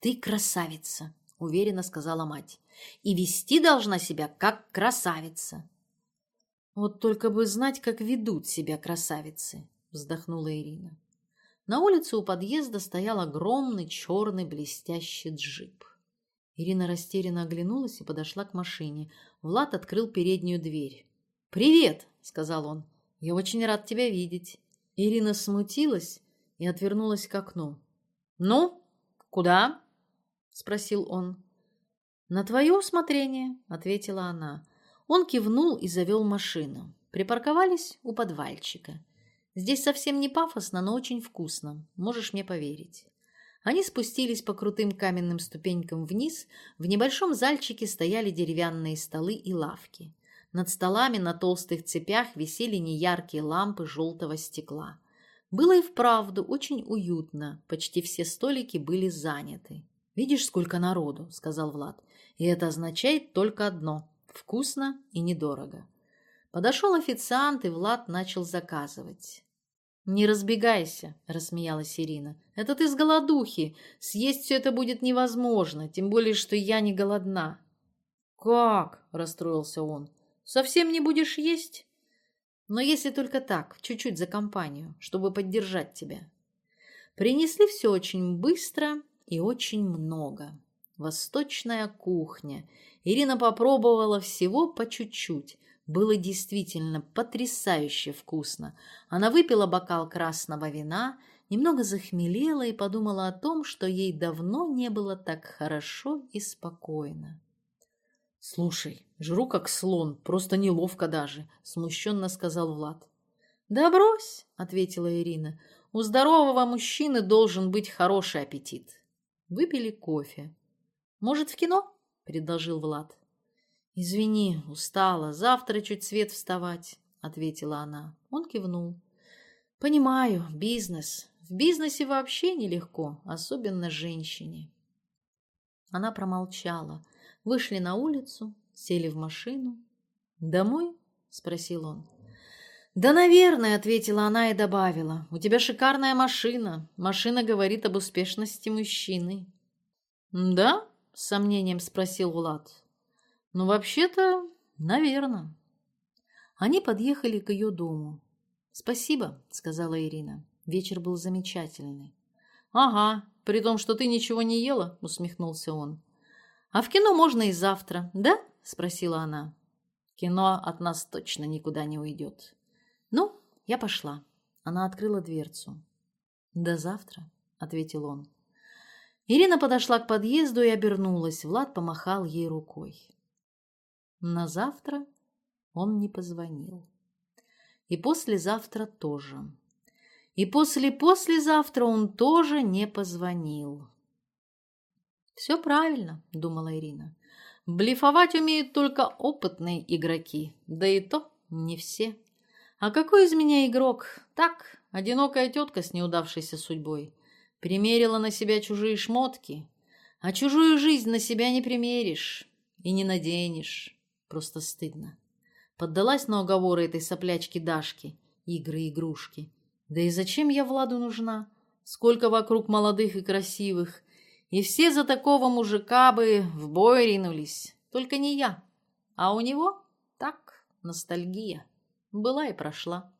«Ты красавица!» – уверенно сказала мать. «И вести должна себя как красавица!» «Вот только бы знать, как ведут себя красавицы», — вздохнула Ирина. На улице у подъезда стоял огромный черный блестящий джип. Ирина растерянно оглянулась и подошла к машине. Влад открыл переднюю дверь. «Привет!» — сказал он. «Я очень рад тебя видеть». Ирина смутилась и отвернулась к окну. «Ну, куда?» — спросил он. «На твое усмотрение», — ответила она. Он кивнул и завел машину. Припарковались у подвальчика. Здесь совсем не пафосно, но очень вкусно. Можешь мне поверить. Они спустились по крутым каменным ступенькам вниз. В небольшом зальчике стояли деревянные столы и лавки. Над столами на толстых цепях висели неяркие лампы желтого стекла. Было и вправду очень уютно. Почти все столики были заняты. «Видишь, сколько народу», — сказал Влад. «И это означает только одно — вкусно и недорого». Подошел официант, и Влад начал заказывать. «Не разбегайся», — рассмеялась Ирина. «Это ты с голодухи. Съесть все это будет невозможно, тем более, что я не голодна». «Как?» — расстроился он. «Совсем не будешь есть?» «Но если только так, чуть-чуть за компанию, чтобы поддержать тебя». Принесли все очень быстро и очень много. Восточная кухня. Ирина попробовала всего по чуть-чуть. Было действительно потрясающе вкусно. Она выпила бокал красного вина, немного захмелела и подумала о том, что ей давно не было так хорошо и спокойно. «Слушай, жру как слон, просто неловко даже», — смущенно сказал Влад. «Да брось», — ответила Ирина, — «у здорового мужчины должен быть хороший аппетит». Выпили кофе. «Может, в кино?» — предложил Влад. «Извини, устала. Завтра чуть свет вставать», — ответила она. Он кивнул. «Понимаю, бизнес. В бизнесе вообще нелегко, особенно женщине». Она промолчала. Вышли на улицу, сели в машину. «Домой?» — спросил он. «Да, наверное», — ответила она и добавила. «У тебя шикарная машина. Машина говорит об успешности мужчины». «Да?» — с сомнением спросил Влад. Ну, вообще-то, наверное. Они подъехали к ее дому. «Спасибо», — сказала Ирина. Вечер был замечательный. «Ага, при том, что ты ничего не ела», — усмехнулся он. «А в кино можно и завтра, да?» — спросила она. «Кино от нас точно никуда не уйдет». «Ну, я пошла». Она открыла дверцу. «До завтра», — ответил он. Ирина подошла к подъезду и обернулась. Влад помахал ей рукой. На завтра он не позвонил. И послезавтра тоже. И после-послезавтра он тоже не позвонил. «Все правильно», — думала Ирина. «Блефовать умеют только опытные игроки, да и то не все. А какой из меня игрок? Так, одинокая тетка с неудавшейся судьбой. Примерила на себя чужие шмотки, а чужую жизнь на себя не примеришь и не наденешь. Просто стыдно. Поддалась на уговоры этой соплячки Дашки. Игры-игрушки. Да и зачем я Владу нужна? Сколько вокруг молодых и красивых. И все за такого мужика бы в бой ринулись. Только не я. А у него так, ностальгия. Была и прошла.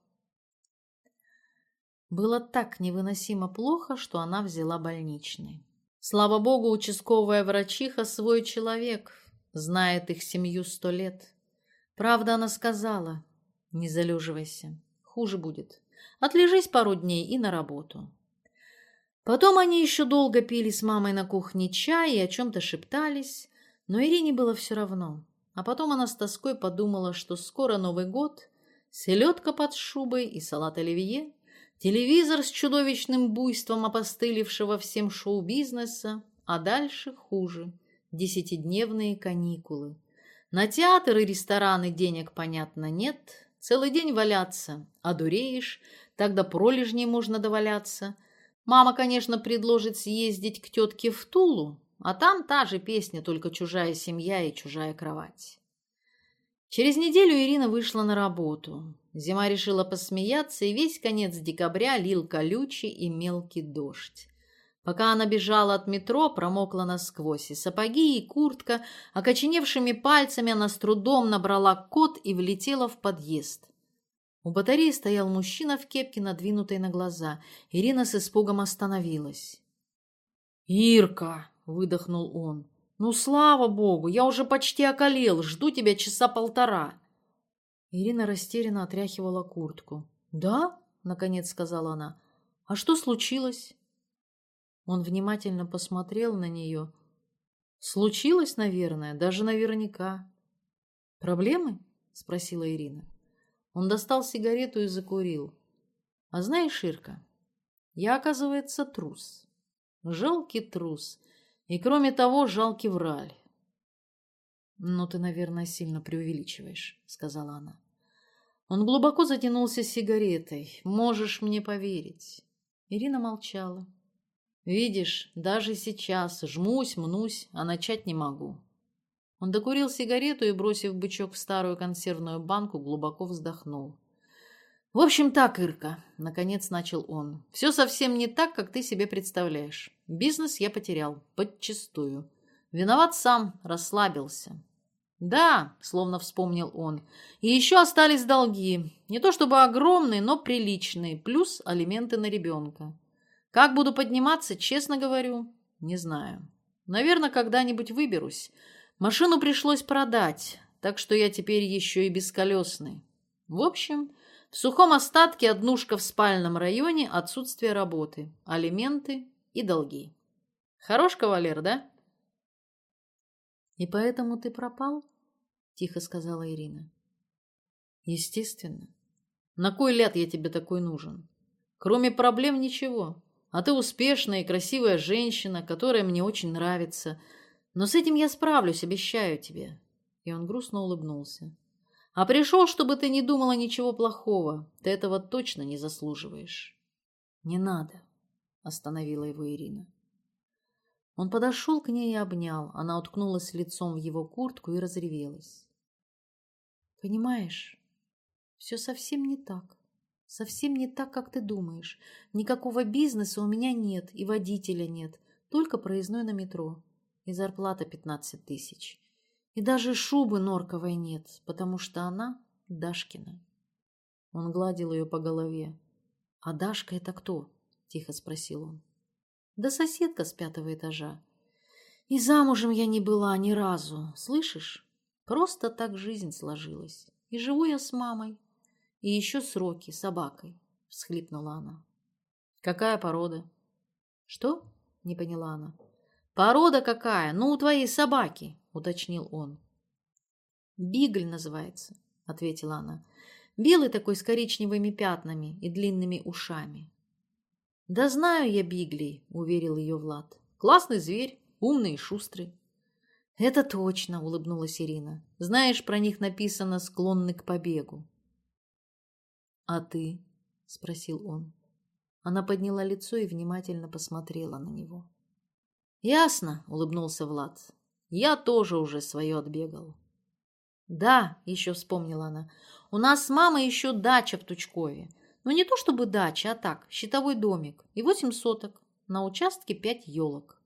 Было так невыносимо плохо, что она взяла больничный. Слава богу, участковая врачиха свой человек, знает их семью сто лет. Правда, она сказала, не залеживайся, хуже будет. Отлежись пару дней и на работу. Потом они еще долго пили с мамой на кухне чай и о чем-то шептались, но Ирине было все равно. А потом она с тоской подумала, что скоро Новый год, селедка под шубой и салат оливье, телевизор с чудовищным буйством опостылевшего всем шоу-бизнеса, а дальше хуже – десятидневные каникулы. На театр и рестораны денег, понятно, нет. Целый день валяться, одуреешь, тогда пролежней можно доваляться. Мама, конечно, предложит съездить к тетке в Тулу, а там та же песня, только чужая семья и чужая кровать. Через неделю Ирина вышла на работу. Зима решила посмеяться, и весь конец декабря лил колючий и мелкий дождь. Пока она бежала от метро, промокла насквозь, и сапоги, и куртка. Окоченевшими пальцами она с трудом набрала код и влетела в подъезд. У батареи стоял мужчина в кепке, надвинутой на глаза. Ирина с испугом остановилась. «Ирка!» — выдохнул он. «Ну, слава богу, я уже почти околел, жду тебя часа полтора». Ирина растерянно отряхивала куртку. «Да?» — наконец сказала она. «А что случилось?» Он внимательно посмотрел на нее. «Случилось, наверное, даже наверняка». «Проблемы?» — спросила Ирина. Он достал сигарету и закурил. А знаешь, Ирка, я, оказывается, трус. Жалкий трус. И, кроме того, жалкий враль. «Ну, ты, наверное, сильно преувеличиваешь», — сказала она. Он глубоко затянулся сигаретой. «Можешь мне поверить». Ирина молчала. «Видишь, даже сейчас жмусь, мнусь, а начать не могу». Он докурил сигарету и, бросив бычок в старую консервную банку, глубоко вздохнул. «В общем так, Ирка», — наконец начал он, — «все совсем не так, как ты себе представляешь. Бизнес я потерял, подчистую. Виноват сам, расслабился. Да, словно вспомнил он. И еще остались долги. Не то чтобы огромные, но приличные, плюс алименты на ребенка. Как буду подниматься, честно говорю, не знаю. Наверное, когда-нибудь выберусь. Машину пришлось продать, так что я теперь еще и бесколесный. В общем, в сухом остатке однушка в спальном районе, отсутствие работы, алименты и долги. Хорош кавалер, да? «И поэтому ты пропал?» — тихо сказала Ирина. «Естественно. На кой ляд я тебе такой нужен? Кроме проблем ничего. А ты успешная и красивая женщина, которая мне очень нравится. Но с этим я справлюсь, обещаю тебе». И он грустно улыбнулся. «А пришел, чтобы ты не думала ничего плохого. Ты этого точно не заслуживаешь». «Не надо», — остановила его Ирина. Он подошел к ней и обнял. Она уткнулась лицом в его куртку и разревелась. «Понимаешь, все совсем не так. Совсем не так, как ты думаешь. Никакого бизнеса у меня нет и водителя нет. Только проездной на метро. И зарплата пятнадцать тысяч. И даже шубы норковой нет, потому что она Дашкина». Он гладил ее по голове. «А Дашка это кто?» – тихо спросил он. Да соседка с пятого этажа. И замужем я не была ни разу, слышишь? Просто так жизнь сложилась. И живу я с мамой. И еще сроки собакой, всхлипнула она. Какая порода? Что? Не поняла она. Порода какая? Ну, у твоей собаки, уточнил он. Бигль называется, ответила она. Белый такой с коричневыми пятнами и длинными ушами. «Да знаю я Биглей», — уверил ее Влад. «Классный зверь, умный и шустрый». «Это точно», — улыбнулась Ирина. «Знаешь, про них написано «склонны к побегу». «А ты?» — спросил он. Она подняла лицо и внимательно посмотрела на него. «Ясно», — улыбнулся Влад. «Я тоже уже свое отбегал». «Да», — еще вспомнила она, — «у нас с мамой еще дача в Тучкове. Ну, не то чтобы дача, а так, щитовой домик и восемь соток. На участке пять елок.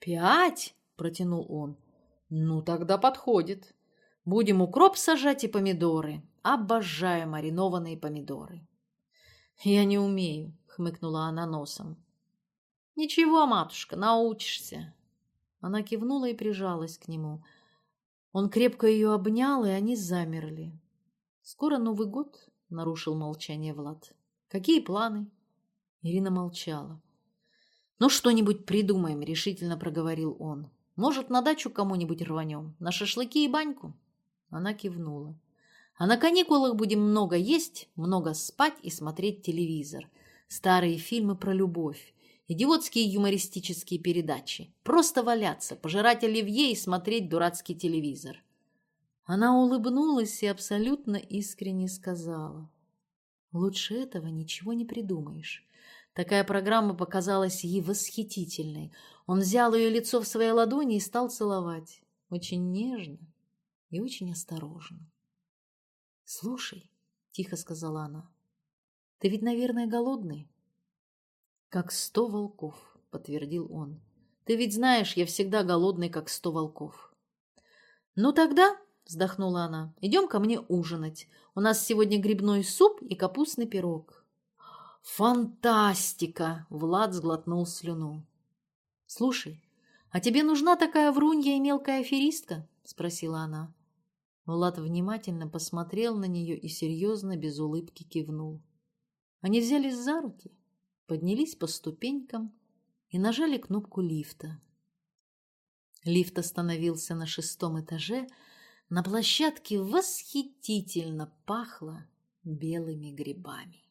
«Пять?» – протянул он. «Ну, тогда подходит. Будем укроп сажать и помидоры. Обожаю маринованные помидоры». «Я не умею», – хмыкнула она носом. «Ничего, матушка, научишься». Она кивнула и прижалась к нему. Он крепко ее обнял, и они замерли. Скоро Новый год, — нарушил молчание Влад. «Какие планы?» Ирина молчала. «Ну, что-нибудь придумаем», — решительно проговорил он. «Может, на дачу кому-нибудь рванем? На шашлыки и баньку?» Она кивнула. «А на каникулах будем много есть, много спать и смотреть телевизор. Старые фильмы про любовь, идиотские юмористические передачи. Просто валяться, пожирать оливье и смотреть дурацкий телевизор. Она улыбнулась и абсолютно искренне сказала. «Лучше этого ничего не придумаешь». Такая программа показалась ей восхитительной. Он взял ее лицо в свои ладони и стал целовать. Очень нежно и очень осторожно. «Слушай», — тихо сказала она, — «ты ведь, наверное, голодный?» «Как сто волков», — подтвердил он. «Ты ведь знаешь, я всегда голодный, как сто волков». «Ну тогда», вздохнула она. «Идем ко мне ужинать. У нас сегодня грибной суп и капустный пирог». «Фантастика!» — Влад сглотнул слюну. «Слушай, а тебе нужна такая врунья и мелкая аферистка?» — спросила она. Влад внимательно посмотрел на нее и серьезно, без улыбки кивнул. Они взялись за руки, поднялись по ступенькам и нажали кнопку лифта. Лифт остановился на шестом этаже, на площадке восхитительно пахло белыми грибами.